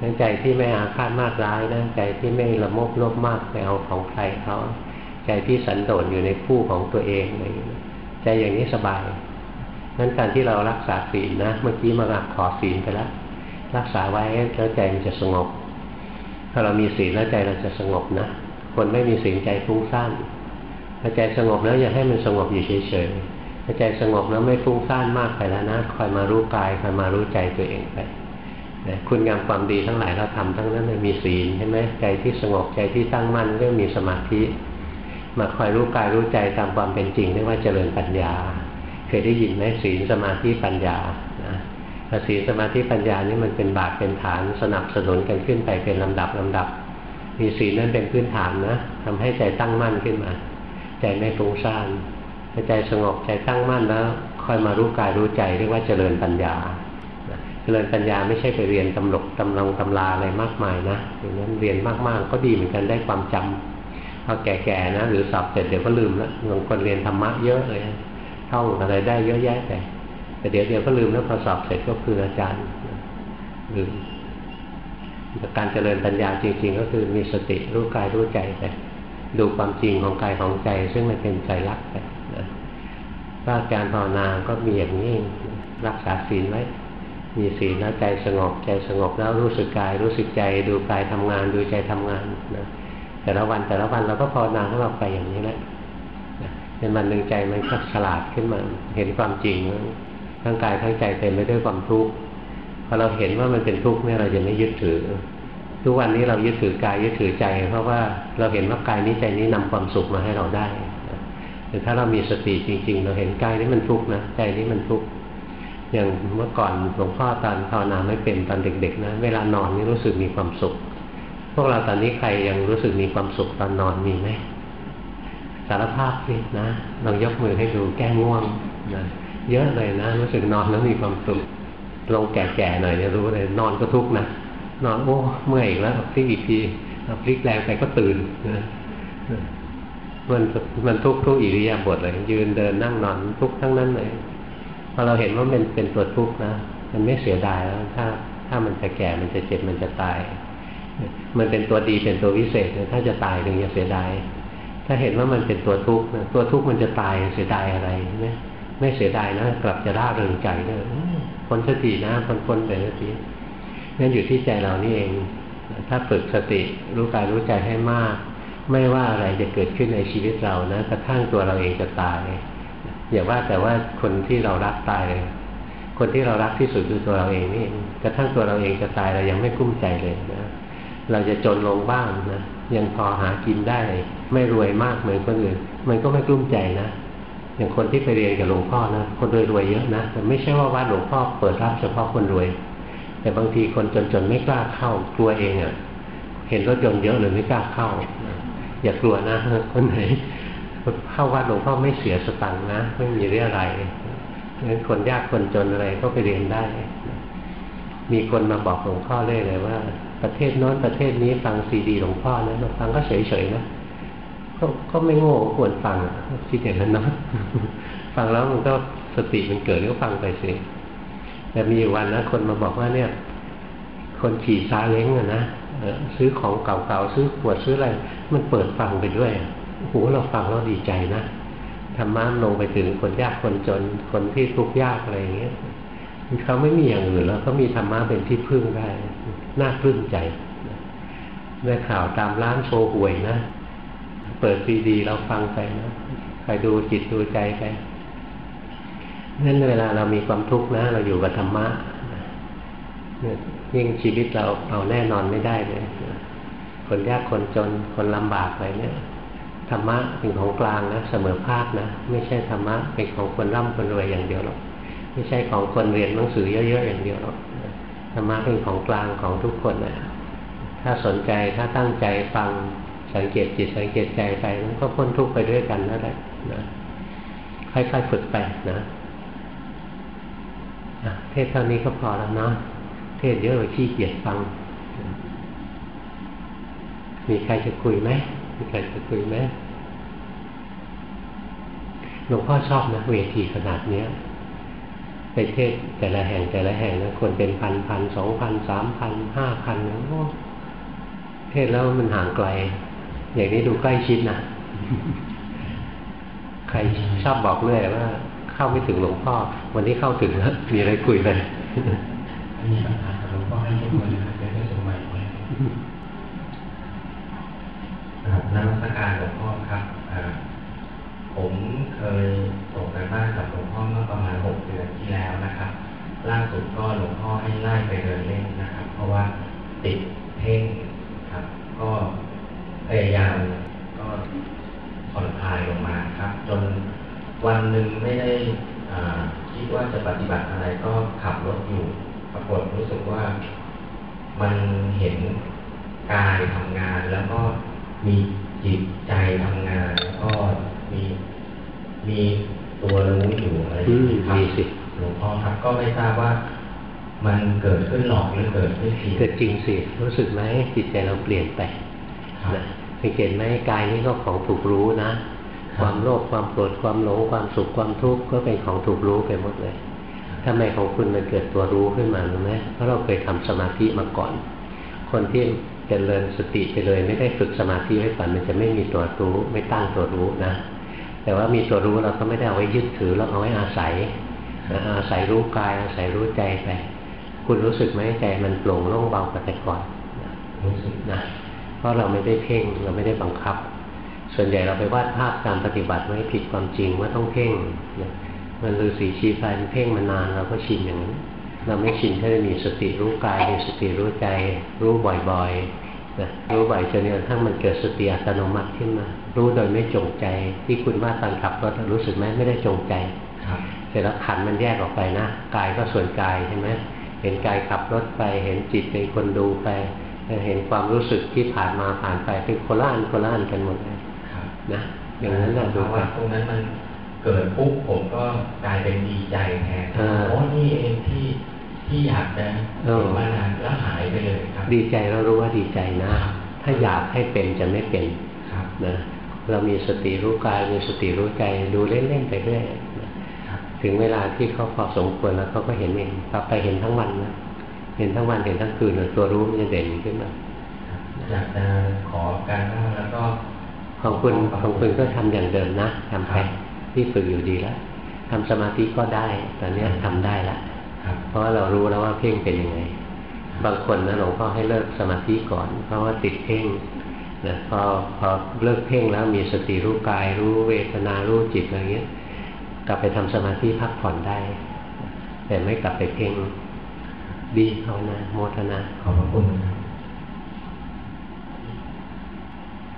Speaker 1: นั้นใจที่ไม่อาฆาตมากร้ายนะใจที่ไม่ละโมบโลภมากไปเอาของใครเขาใจที่สันโดษอยู่ในผู้ของตัวเองอะไรอย่างนี้ใจอย่างนี้สบายนั้นการที่เรารักษาศีลนะ เมื่อกี้มาขอศีลไปแล้วรักษาไว้แล้วใจมันจะสงบ ถ้าเรามีศีลแล้วใจเราจะสงบนะ คนไม่มีศีลใจฟุ้งซ่านถ้าใจสงบแล้วอย่าให้มันสงบอยู่เฉยๆถ้าใจสงบแล้วไม่ฟุ้งซ่านมากไปแล้วนะ คอยมารู้กายคอยมารู้ใจตัวเองไปนะคุณงามความดีทั้งหลายเราทำทั้งนั้นเลยมีศีลใช่ไหมใจที่สงบใจที่ตั้งมั่นเรื่องมีสมาธิ มาคอยรู้กายรู้ใจตามความเป็นจริงเรียกว่าเจริญปัญญา เคยได้ยินไหมศีลสมาธิปัญญา ศีสมาธิปัญญานี่มันเป็นบาทเป็นฐานสนับสนุนกันขึ้นไปเป็นลำดับลำดับ มีศีลนั่นเป็นพื้นฐานนะทำให้ใจตั้งมั่นขึ้นมา ใจไม่ฟุ้งซ่านใจสงบใจตั้งมั่นแล้วค่อยมารู้กายรู้ใจเรียกว่าเจริญปัญญาเจริญปัญญาไม่ใช่ไปเรียนตำลกตำลงตำราอะไรมากมายนะอย่างนั้นเรียนมากๆ ก็ดีเหมือนกันได้ความจำพอแก่ๆนะหรือสอบเสร็จเดี๋ยวก็ลืมแล้วบางคนเรียนธรรมะเยอะเลยท่องอะไรได้เยอะแยะแต่ แต่เดี๋ยวเดียวก็ลืมแล้วพอสอบเสร็จก็คืออาจารย์ลืมการเจริญปัญญาจริง ๆ ก็คือมีสติรู้กายรู้ใจไปดูความจริงของกายของใจ ซึ่งมันเป็นใจรักไปนะถ้าการภาวนาก็มีอย่างนี้รักษาศีลไว้ มีศีลแล้วใจสงบใจสงบแล้วรู้สึกกายรู้สึกใจ ดูกายทำงานดูใจทำงานนะแต่ละวันแต่ละวันเราก็ภาวนาของเราไปอย่างนี้แหละเป็นวันหนึ่งใจมันก็ฉลาดขึ้นมาเห็นความจริง ทั้งกายทั้งใจเต็มไปด้วยความทุกข์พอเราเห็นว่ามันเป็นทุกข์เนี่ยเราจะไม่ยึดถือ ทุกวันนี้เรายึดถือกายยึดถือใจ เพราะว่าเราเห็นว่ากายนี้ใจนี้นำความสุขมาให้เราได้แต่ถ้าเรามีสติจริง ๆ เราเห็นกายนี้มันทุกข์นะใจนี้มันทุกข์อย่างเมื่อก่อนหลวงพ่อตอนภาวนาไม่เป็นตอนเด็ก ๆ นะ เวลานอนนี่รู้สึกมีความสุข พวกเราตอนนี้ใครยังรู้สึกมีความสุขตอนนอนมีไหมสารภาพสินะลองยกมือให้ดูแก้ง่วงนะ เยอะเลยนะรู้สึกนอนแล้วมีความสุขลงแก่ๆหน่อยเนี่ยรู้เลยนอนก็ทุกข์นะนอนโอ้เมื่อยอีกแล้วพลิกอีกทีพลิกแรงไปก็ตื่นนะมันมันทุกข์ทุกอิริยาบถเลย ยืนเดินนั่งนอนทุกข์ทั้งนั้นเลยพอเราเห็นว่ามันเป็นตัวทุกข์นะมันไม่เสียดายแล้วถ้า ถ้ามันจะแก่มันจะเจ็บมันจะตาย มันเป็นตัวดีเป็นตัววิเศษถ้าจะตายถึงจะเสียดายถ้าเห็นว่ามันเป็นตัวทุกข์ตัวทุกข์มันจะตายเสียดายอะไรไหม ไม่เสียดายนะกลับจะร่าเริงใจเลยพ้นสตินะพ้นพ้นไปสตินั่นอยู่ที่ใจเรานี่เอง ถ้าฝึกสติรู้กายรู้ใจให้มาก ไม่ว่าอะไรจะเกิดขึ้นในชีวิตเรานะกระทั่งตัวเราเองจะตายอย่าว่าแต่ว่าคนที่เรารักตายเลย คนที่เรารักที่สุดคือตัวเราเองนี่กระทั่งตัวเราเองจะตายเรายังไม่กุ้มใจเลยนะเราจะจนลงบ้างนะยังพอหากินได้ ไม่รวยมากเหมือนคนอื่น มันก็ไม่กลุ้มใจนะ อย่างคนที่ไปเรียนกับหลวงพ่อนะ คนรวยรวยเยอะนะแต่ไม่ใช่ว่าวัดหลวงพ่อเปิดรับเฉพาะคนรวย แต่บางทีคนจนๆไม่กล้าเข้ากลัวเองอะ่ะ เห็นรถยนต์เยอะเลยไม่กล้าเข้า อย่ากลัวนะคนไหนเข้าวัดหลวงพ่อไม่เสียสตังค์นะ ไม่มีเรื่องอะไรงั้นคนยากคนจนอะไรก็ไปเรียนได้ มีคนมาบอกหลวงพ่อเลยเลยว่า ประเทศโน้นประเทศนี้ฟังซีดีหลวงพ่อนะฟังก็เฉยๆนะ ก็ก็ไม่โง่ควรฟังคิดอย่างนั้นนะฟังแล้วมันก็สติมันเกิดก็ฟังไปสิแต่มีวันนะคนมาบอกว่าเนี่ย คนขี่ซาเล้งอะนะซื้อของเก่าๆซื้อขวดซื้ออะไรมันเปิดฟังไปด้วยโอ้โหเราฟังแล้วดีใจนะธรรมะลงไปถึงคนยากคนจนคนที่ทุกข์ยากอะไรอย่างเงี้ยเขาไม่มีอย่างอื่นแล้วก็มีธรรมะเป็นที่พึ่งได้ น่าปลื้มใจได้ข่าวตามร้านโชว์หวยนะ เปิดซีดีเราฟังไปนะใครดูจิตดูใจไปนั่นเวลาเรามีความทุกข์นะ เราอยู่กับธรรมะเนี่ยยิ่งชีวิตเราเอาแน่นอนไม่ได้เลยคนยากคนจนคนลำบากอะไรเนี่ยธรรมะเป็นของกลางนะเสมอภาคนะไม่ใช่ธรรมะเป็นของคนร่ำคนรวยอย่างเดียวหรอกไม่ใช่ของคนเรียนหนังสือเยอะๆอย่างเดียวหรอกธรรมะเป็นของกลางของทุกคนนะถ้าสนใจถ้าตั้งใจฟัง สังเกตจิตสังเกตใจไปมันก็พ้นทุกข์ไปด้วยกันนั่นแหละนะค่อยๆฝึกไปนะเทศเท่านี้ก็พอแล้วนะเทศเยอะเลยขี้เกียจฟัง มีใครจะคุยไหมมีใครจะคุยไหมหลวงพ่อชอบนะเวทีขนาดเนี้ยไปเทศแต่ละแห่งแต่ละแห่งนะคนเป็นพันพันสองพันสามพันห้าพันนะเทศแล้วมันห่างไกล อย่างนี้ดูใกล้ชิดนะใครชอบบอกเรื่อยว่า เข้าไม่ถึงหลวงพ่อ วันนี้เข้าถึงแล้วมีอะไรคุยเลย
Speaker 2: มีปัญหากับหลวงพ่อให้ทุกคนนะจะได้สมัยไว้นักการหลวงพ่อครับผมเคยส่งการบ้านกับหลวงพ่อเมื่อประมาณหกเดือนที่แล้วนะครับ ล่าสุดก็หลวงพ่อให้ไล่ไปเดินเล่นนะครับ เพราะว่าติดเพ่งครับ ก็ พยายามก็ผ่อนคลายลงมาครับ จนวันหนึ่งไม่ได้คิดว่าจะปฏิบัติอะไรก็ขับรถอยู่ปรากฏรู้สึกว่ามันเห็นกายทำงานแล้วก็มีจิตใจทำงาน แล้วก็มีมีตัวรู้อยู่อะไรอย่างนี้ครับหลวงพ่อครับ ก็ไม่ทราบว่ามันเกิดขึ้นหลอกหรือเกิดขึ้นจริง
Speaker 1: เกิดจริงสิ รู้สึกไหมจิตใจเราเปลี่ยนไป สังเกตไหมกายนี้ก็ของถูกรู้นะ ความโลภความโกรธความหลงความสุขความทุกข์ก็เป็นของถูกรู้ไปหมดเลยทำไมของคุณมันเกิดตัวรู้ขึ้นมารู้ไหมเพราะเราเคยทำสมาธิมาก่อน คนที่จเจริญสติไปเลย ไม่ได้ฝึกสมาธิไว้ก่อนมันจะไม่มีตัวรู้ไม่ตั้งตัวรู้นะ แต่ว่ามีตัวรู้เราก็ไม่ได้เอาไว้ยึดถือเราเอาไว้อาศัยอาศัยรู้กายอาศัยรู้ใจไป คุณรู้สึกไหมใจมันโปร่งโล่งเบากว่าแต่ก่อนรู้สึกนะเพ ราะเราไม่ได้เพ่งเราไม่ได้บังคับ ส่วนใหญ่เราไปวาดภาพการปฏิบัติไว้ผิดความจริงว่าต้องเพ่งมันฤาษีชีพายมันเพ่งมานานเราก็ชินอย่างนั้นเราไม่ชินแค่มีสติรู้กายมีสติรู้ใจ รู้บ่อยๆนะรู้บ่อยจนกระทั่งมันเกิดสติอัตโนมัติขึ้นมา รู้โดยไม่จงใจ ที่คุณว่าตอนขับรถรู้สึกไหมไม่ได้จงใจเสร็จแล้วขันมันแยกออกไปนะกายก็ส่วนกายใช่ไหมเห็นกายขับรถไป เห็นจิตเป็นคนดูไป เห็นความรู้สึกที่ผ่านมาผ่านไปเป็นโคล่านโคล่านกันหมดเลยนะอย่างนั้นแหละ
Speaker 2: ดูว่าตรงนั้นมันเกิดปุ๊บผมก็กลายเป็นดีใจแทนโอ้นี่เองที่ที่อยากจะมานานแล้วหายไปเลยครับ
Speaker 1: ดีใจเรารู้ว่าดีใจนะ ถ้าอยากให้เป็นจะไม่เป็นนะเรามีสติรู้กายมีสติรู้ใจดูเล่นๆไปเรื่อยถึงเวลาที่เขาพอสมควรแล้วเขาก็เห็นเองต่อไปเห็นทั้งวันนะ เห็นทั้งวันเห็นทั้งคืนตัวรู้มันจะเด่นขึ้นมา
Speaker 2: อยากจะขอการบ้างแล้วก็
Speaker 1: ของคุณของคุณก็ทำอย่างเดิมนะทำไปที่ฝึกอยู่ดีแล้วทำสมาธิก็ได้ตอนนี้ทำได้ละเพราะว่าเรารู้แล้วว่าเพ่งเป็นยังไง บางคนนะหลวงพ่อให้เลิกสมาธิก่อน เพราะว่าติดเพ่งนะพอพอเลิกเพ่งแล้วมีสติรู้กาย รู้เวทนารู้จิตอะไรเงี้ย กลับไปทำสมาธิพักผ่อนได้ แต่ไม่กลับไปเพ่ง ดีภาวนาโมทนา
Speaker 2: ขอบคุณ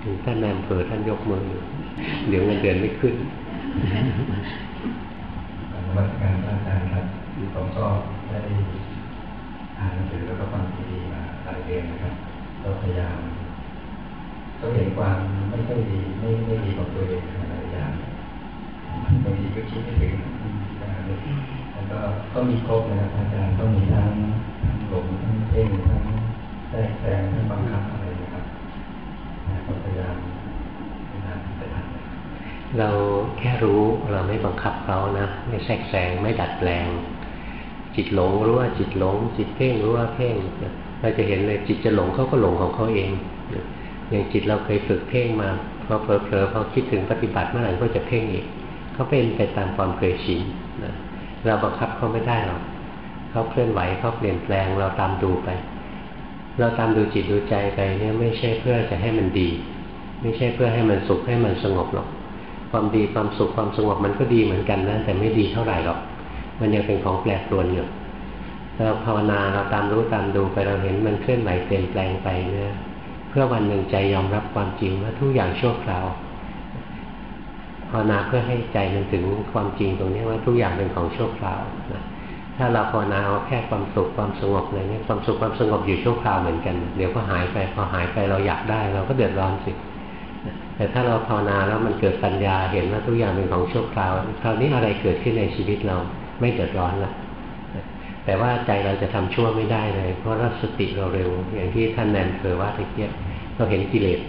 Speaker 1: ถึงท่านแนมเผอท่านยกมือ เดี๋ยวเงินเดือนไม่ขึ้น
Speaker 2: วัดการอาจารย์ครับผมก็ได้อ่านหนังสือแล้วก็ฟังซีดีมาหลายเดือนนะครับก็พยายามก็เห็นความไม่ค่อยดีไม่ไม่ดีของตัวเองหลายอย่างบางทีก็คิดไม่ถึงแล้ว ก็ก็มีครบนะครับอาจารย์ก็มีทั้งทั้งหลงทั้งเพ่งทั้งแทรกแซงทั้งบังคับอะไรนะครับก็พยายามพยายามไปทำ
Speaker 1: เราแค่รู้เราไม่บังคับเขานะไม่แทรกแซงไม่ดัดแปลง จิตหลงรู้ว่าจิตหลง จิตเพ่งรู้ว่าเพ่งเราจะเห็นเลยจิตจะหลงเขาก็หลงของเขาเองอย่างจิตเราเคยฝึกเพ่งมาพอเผลอๆพอคิดถึงปฏิบัติเมื่อไหร่ก็จะเพ่งอีกเขาเป็นไปตามความเคยชินนะ เราบังคับเขาไม่ได้หรอกเขาเคลื่อนไหวเขาเปลี่ยนแปลงเราตามดูไป เราตามดูจิตดูใจไปเนี่ยไม่ใช่เพื่อจะให้มันดี ไม่ใช่เพื่อให้มันสุขให้มันสงบหรอก ความดีความสุขความสงบมันก็ดีเหมือนกันนะแต่ไม่ดีเท่าไหร่หรอก มันยังเป็นของแปรปรวนอยู่เราภาวนาเราตามรู้ตามดูไปเราเห็นมันเคลื่อนไหวเปลี่ยนแปลงไปเนี่ยเพื่อวันหนึ่งใจยอมรับความจริงว่าทุกอย่างชั่วคราว ภาวนาเพื่อให้ใจมันถึงความจริงตรงนี้ว่าทุกอย่างเป็นของชั่วคราวนะถ้าเราภาวนาเอาแค่ความสุขความสงบอะไรเนี้ความสุขความสงบอยู่ชั่วคราวเหมือนกัน เดี๋ยวก็หายไปพอหายไปเราอยากได้ เราก็เดือดร้อนสิแต่ถ้าเราภาวนาแล้วมันเกิดปัญญาเห็นว่าทุกอย่างเป็นของชั่วคราวคราวนี้อะไรเกิดขึ้นในชีวิตเราไม่เดือดร้อนละแต่ว่าใจเราจะทำชั่วไม่ได้เลย เพราะรัสติเราเร็ว อย่างที่ท่านแนนเคยว่าตะเกียบเราเห็นกิเลส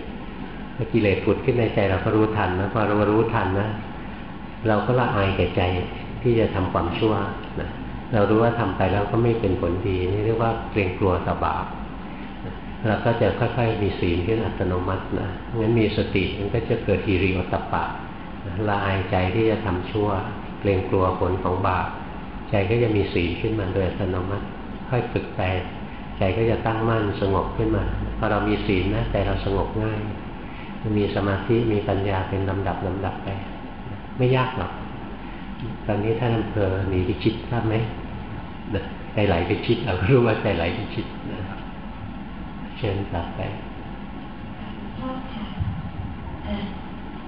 Speaker 1: กิเลสผุดขึ้นในใจเราก็รู้ทันนะพอเรารู้ทันนะเราก็ละอายแก่ใจที่จะทำความชั่วนะเรารู้ว่าทำไปแล้วก็ไม่เป็นผลดีนี่เรียกว่าเกรงกลัวต่อบาปเราก็จะค่อยๆมีศีลขึ้นอัตโนมัตินะงั้นมีสติมันก็จะเกิดฮิริโอตปะละอายใจที่จะทำชั่ว เกรงกลัวผลของบาปใจก็จะมีศีลขึ้นมาโดยอัตโนมัติ ค่อยฝึกไปใจก็จะตั้งมั่นสงบขึ้นมาพอเรามีศีลนะใจเราสงบง่าย มีสมาธิมีปัญญาเป็นลำดับลำดับไป ไม่ยากหรอก ตอนนี้ท่านอำเภอหนีไปชิดทราบไหมใจไหลไปชิดเรารู้ว่าใจไหลไปชิดนะเชิญกลับไป
Speaker 3: ชอบค่ะ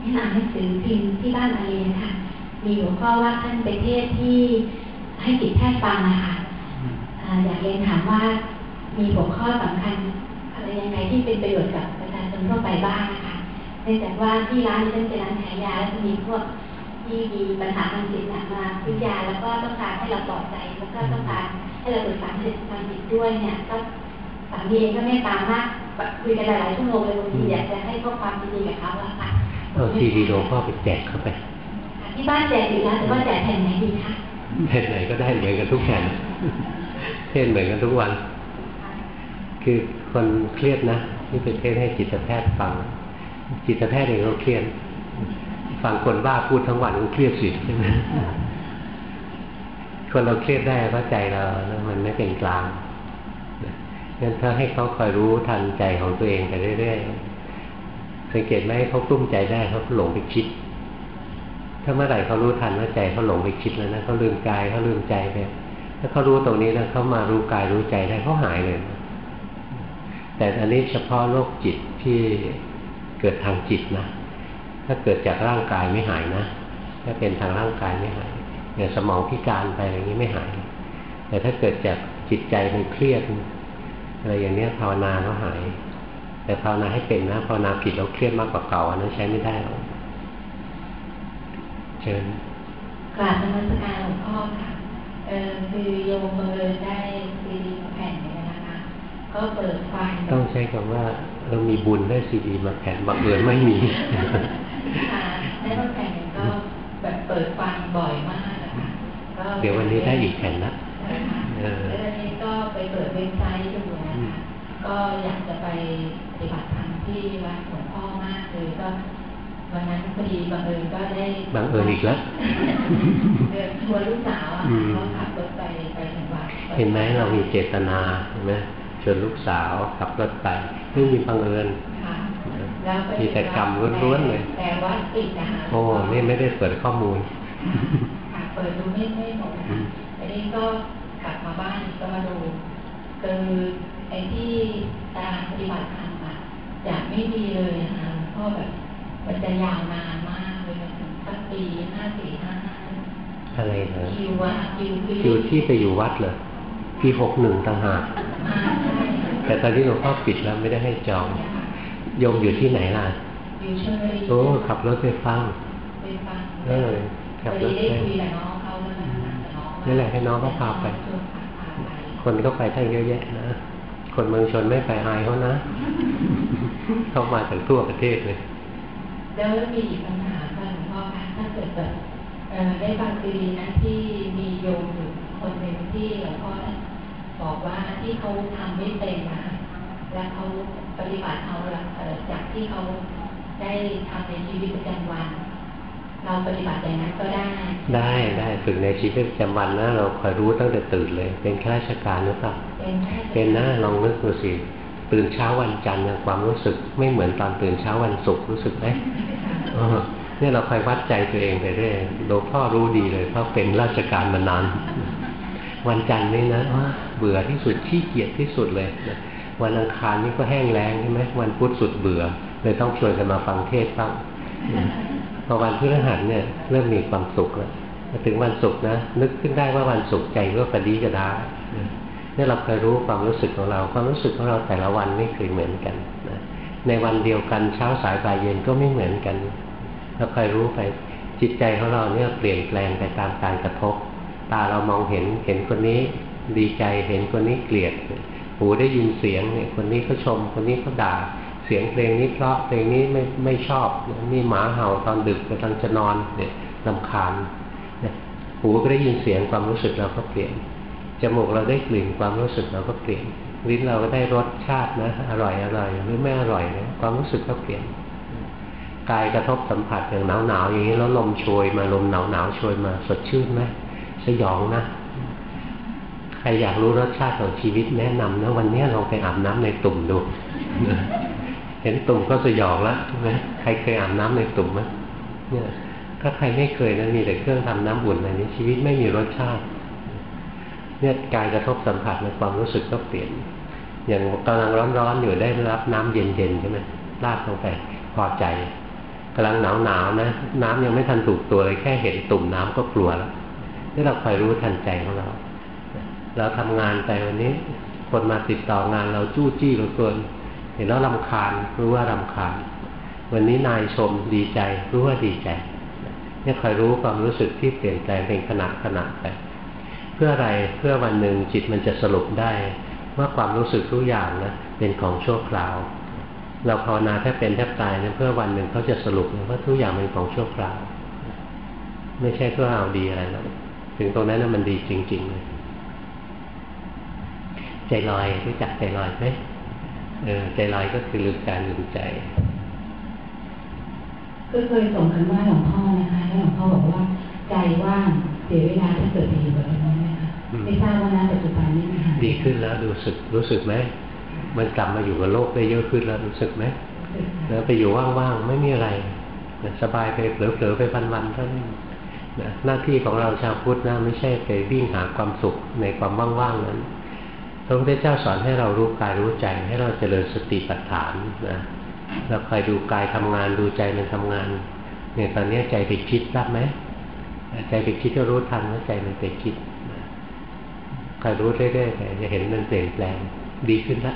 Speaker 3: นี่อ่านหนังสือพิมพ์ที่บ้านอาเรียค่ะ มีหัวข้อว่าท่านไปเทศที่ให้จิตแพทย์ฟังนะคะอยากเรียนถามว่ามีหัวข้อสำคัญอะไรยังไงที่เป็นประโยชน์กับประชาชนทั่วไปบ้าง เนื่องจากว่าที่ร้านนี้เป็นร้านขายยาแล้วมีพวกที่มีปัญหาทางจิตมาซื้อยาแล้วก็ต้องการให้เราปลอดใจแล้วก็ต้องการให้เราปรึกษาทางจิตด้วยเนี่ย ก็สามีเองก็เมตตามากคุยกันหลายชั่วโมงเลยบางทีอยากจะให้ข้อความดีๆกับเขาอะค่ะ
Speaker 1: เอาซีดีโลพ่อไปแจกเข้าไป
Speaker 3: ที่บ้านแจกอยู่แล้วแต่ว่าแจกแผ่นไหนดีคะ
Speaker 1: แผ่นไหนก็ได้เหมือนกันทุกแผ่นเทศเหมือนกันทุกวัน คือคนเครียดนะที่ไปเทศให้จิตแพทย์ฟัง จิตแพทย์เองก็เครียดฟังคนบ้าพูดทั้งวันก็เครียดสิใช่ไหมคนเราเครียดได้เพราะใจเรามันไม่เป็นกลางงั้นถ้าให้เขาคอยรู้ทันใจของตัวเองไปเรื่อยๆสังเกตไหมเขากลุ้มใจได้เขาหลงไปคิด ถ้าเมื่อไหร่เขารู้ทันว่าใจเขาหลงไปคิดแล้วนะเขาลืมกายเขาลืมใจไปถ้าเขารู้ตรงนี้แล้วเขามารู้กายรู้ใจได้เขาหายเลย แต่อันนี้เฉพาะโรคจิตที่ เกิดทางจิตนะ ถ้าเกิดจากร่างกายไม่หายนะ ถ้าเป็นทางร่างกายไม่หายอย่างสมองพิการไปอย่างนี้ไม่หาย แต่ถ้าเกิดจากจิตใจมันเครียดอะไรอย่างนี้ภาวนาก็หาย แต่ภาวนาให้เป็นนะภาวนาผิดเราเครียดมากกว่าเก่าอันนั้นใช้ไม่ได้หรอกเชิญ
Speaker 3: กราบนมัสการหลวงพ่อค่ะเออคือโยมบังเอิญได้ซีดีมาแผ่นนี้นะคะ ก็เปิดฟัง
Speaker 1: ต้องใช้คำว่า เรามีบุญได้ซีดีมาแผ่นบังเอิญไม่มี
Speaker 3: ค่ะได้มาแผ่นก็แบบเปิดฟังบ่อยมากนะคะ
Speaker 1: เดี๋ยววันนี้ได้อีกแผ่นนะ
Speaker 3: แล้ววันนี้ก็ไปเปิดเว็บไซต์ดูนะคะก็อยากจะไปปฏิบัติธรรมที่วัดหลวงพ่อมากเลยก็วันนั้นพอดีบังเอิญก็ได้
Speaker 1: บังเอิญอีกแล้ว
Speaker 3: เดินชวนลูกสาวอะเขาขับรถไปไปถึงวัด
Speaker 1: เห็นไหมเรามีเจตนาเห็นไหม ชวนลูกสาวขับรถไปไม่มีบังเอิญมีแต่กรรมล้วนๆเลย
Speaker 3: แต่ว่าติดนะคะโอ้
Speaker 1: นี่ไม่ได้เปิดข้อมูล
Speaker 3: เปิดดูไม่ไม่หมดอันนี้ก็กลับมาบ้านก็มาดูคือไอ้ที่ตารางปฏิบัติธรรมอะจะไม่ดีเลยนะคะเพราะแบบมันจะยาวนานมากเลยถึงสักปีห้าสี่ห้าห้า
Speaker 1: อะไรเหรอ
Speaker 3: คิวว่าคิว
Speaker 1: คิวที่ไปอยู่วัดเหรอปีหกหนึ่งต่างหาก แต่ตอนนี้หลวงพ่อปิดแล้วไม่ได้ให้จองโยมอยู่ที่ไหนล่ะ
Speaker 3: อยู่ชลบุรี
Speaker 1: โอ้ขับรถไปฟัง
Speaker 3: ไปฟัง
Speaker 1: เออขับรถไปนี่แหละให้น้องเขาพาไป คนก็ไปทั้งเยอะแยะนะคนเมืองชนไม่ไปอายเขานะเข้ามาถึงทั่วประเทศเลย
Speaker 3: แล้วมีอีกปัญหาค่ะหลวงพ่อคะถ้าเกิดแบบได้ฟังซีดีนะที่มีโยมอยู่คนหนึ่งที่หลวงพ่อ บอกว่าที่เขาทำไม่เป็นนะและเขาปฏิบัติเอาจากที่เขาได้ทำในชีวิตประจำวัน เราปฏิบัติอย่างนั้นก็ได้ ได้
Speaker 1: ได้ฝึกในชีวิตประจำวันนะเราคอยรู้ตั้งแต่ตื่นเลย เป็นข้าราชการหรือเปล่าเป็นนะลองนึกดูสิตื่นเช้าวันจันทร์ความรู้สึกไม่เหมือนตอนตื่นเช้าวันศุกร์รู้สึกไหมเนี่ยเราคอยวัดใจตัวเองไปเรื่อยหลวงพ่อรู้ดีเลยเพราะเป็นราชการมานาน วันจันทร์นี่นะเบื่อที่สุดขี้เกียจที่สุดเลยวันอังคารนี่ก็แห้งแล้งใช่ไหมวันพุธสุดเบื่อเลยต้องชวนกันมาฟังเทศบ้างพอวันพฤหัสเนี่ยเริ่มมีความสุขแล้วถึงวันศุกร์นะนึกขึ้นได้ว่าวันศุกร์ใจก็กระดีกระดาเนี่ยเราเคยรู้ความรู้สึกของเรา ความรู้สึกของเราแต่ละวันไม่เคยเหมือนกันนะในวันเดียวกันเช้าสายบ่ายเย็นก็ไม่เหมือนกันเราเคยรู้ไปจิตใจของเราเนี่ยเปลี่ยนแปลงไปตามการกระทบ ตาเรามองเห็นเห็นคนนี้ดีใจเห็นคนนี้เกลียด หูได้ยินเสียงเนี่ยคนนี้เขาชม คนนี้เขาด่า เสียงเพลงนี้เพราะเพลงนี้ไม่ไม่ชอบนี่หมาเห่าตอนดึกกำลังจะนอนเนี่ยลำคาญหูก็ได้ยินเสียงความรู้สึกเราก็เปลี่ยนจมูกเราได้กลิ่นความรู้สึกเราก็เปลี่ยนลิ้นเราก็ได้รสชาตินะอร่อยอร่อยหรือไม่อร่อยนะความรู้สึกก็เปลี่ยนกายกระทบสัมผัสอย่างหนาวหนาวอย่างนี้แล้วลมโชยมาลมหนาวหนาวโชยมาสดชื่นไหม สยองนะ ใครอยากรู้รสชาติของชีวิตแนะนำนะวันนี้ลองไปอาบน้ำในตุ่มดู เห็นตุ่มก็สยองแล้วใช่ไหมใครเคยอาบน้ำในตุ่มไหมเนี่ย ถ้าใครไม่เคยนะมีแต่เครื่องทำน้ำอุ่นอะไรนี้ชีวิตไม่มีรสชาติ เนี่ยกายกระทบสัมผัสในความรู้สึกก็เปลี่ยน อย่างกำลังร้อนๆอยู่ได้รับน้ำเย็นๆใช่ไหมลาดลงไปพอใจกำลังหนาวๆนะ น้ำยังไม่ทันถูกตัวเลยแค่เห็นตุ่มน้ำก็กลัวแล้ว นี่เราคอยรู้ทันใจของเรา เราทำงานไปวันนี้ คนมาติดต่องานเราจู้จี้เหลือเกิน เห็นแล้วลำคาญรู้ว่าลำคาญ วันนี้นายชมดีใจ รู้ว่าดีใจนี่คอยรู้ความรู้สึกที่เปลี่ยนแปลงเป็นขณะขณะไป เพื่ออะไรเพื่อวันหนึ่งจิตมันจะสรุปได้ ว่าความรู้สึกทุกอย่างนะเป็นของชั่วคราว เราภาวนาแทบเป็นแทบตายนะเพื่อวันหนึ่งเขาจะสรุปว่าทุกอย่างเป็นของชั่วคราว ไม่ใช่เพื่อเอาดีอะไรหรอก ถึงตรงนั้นนะมันดีจริง ๆ เลย ใจลอยรู้จักใจลอยไหมเออใจลอยก็คือลืมการลืมใจ
Speaker 3: ก็เคยส่งกันว่าหลวงพ่อนะคะแล้วหลวงพ่อบอกว่า ใจว่างเสียเวลาถ้าเกิดไปอยู่กับตรงนั้นนะคะไม่ทราบว่าณปัจจุบันนี้นะคะ
Speaker 1: ดีขึ้นแล้วดูสึกรู้สึกไหมมันกลับมาอยู่กับโลกได้เยอะขึ้นแล้วรู้สึกไหมแล้วไปอยู่ว่างๆไม่มีอะไรสบายไปเผลอๆไปวันๆเท่านั้น หน้าที่ของเราชาวพุทธนะไม่ใช่ไปวิ่งหาความสุขในความว่างๆนั้นพระพุทธเจ้าสอนให้เรารู้กายรู้ใจให้เราเจริญสติปัฏฐานนะเราคอยดูกายทำงานดูใจมันทำงานเนี่ยตอนนี้ใจไปคิดรับไหมใจไปคิดก็รู้ทันว่าใจมันไปคิดคอยรู้เรื่อยๆไปจะเห็นมันเปลี่ยนแปลงดีขึ้นละ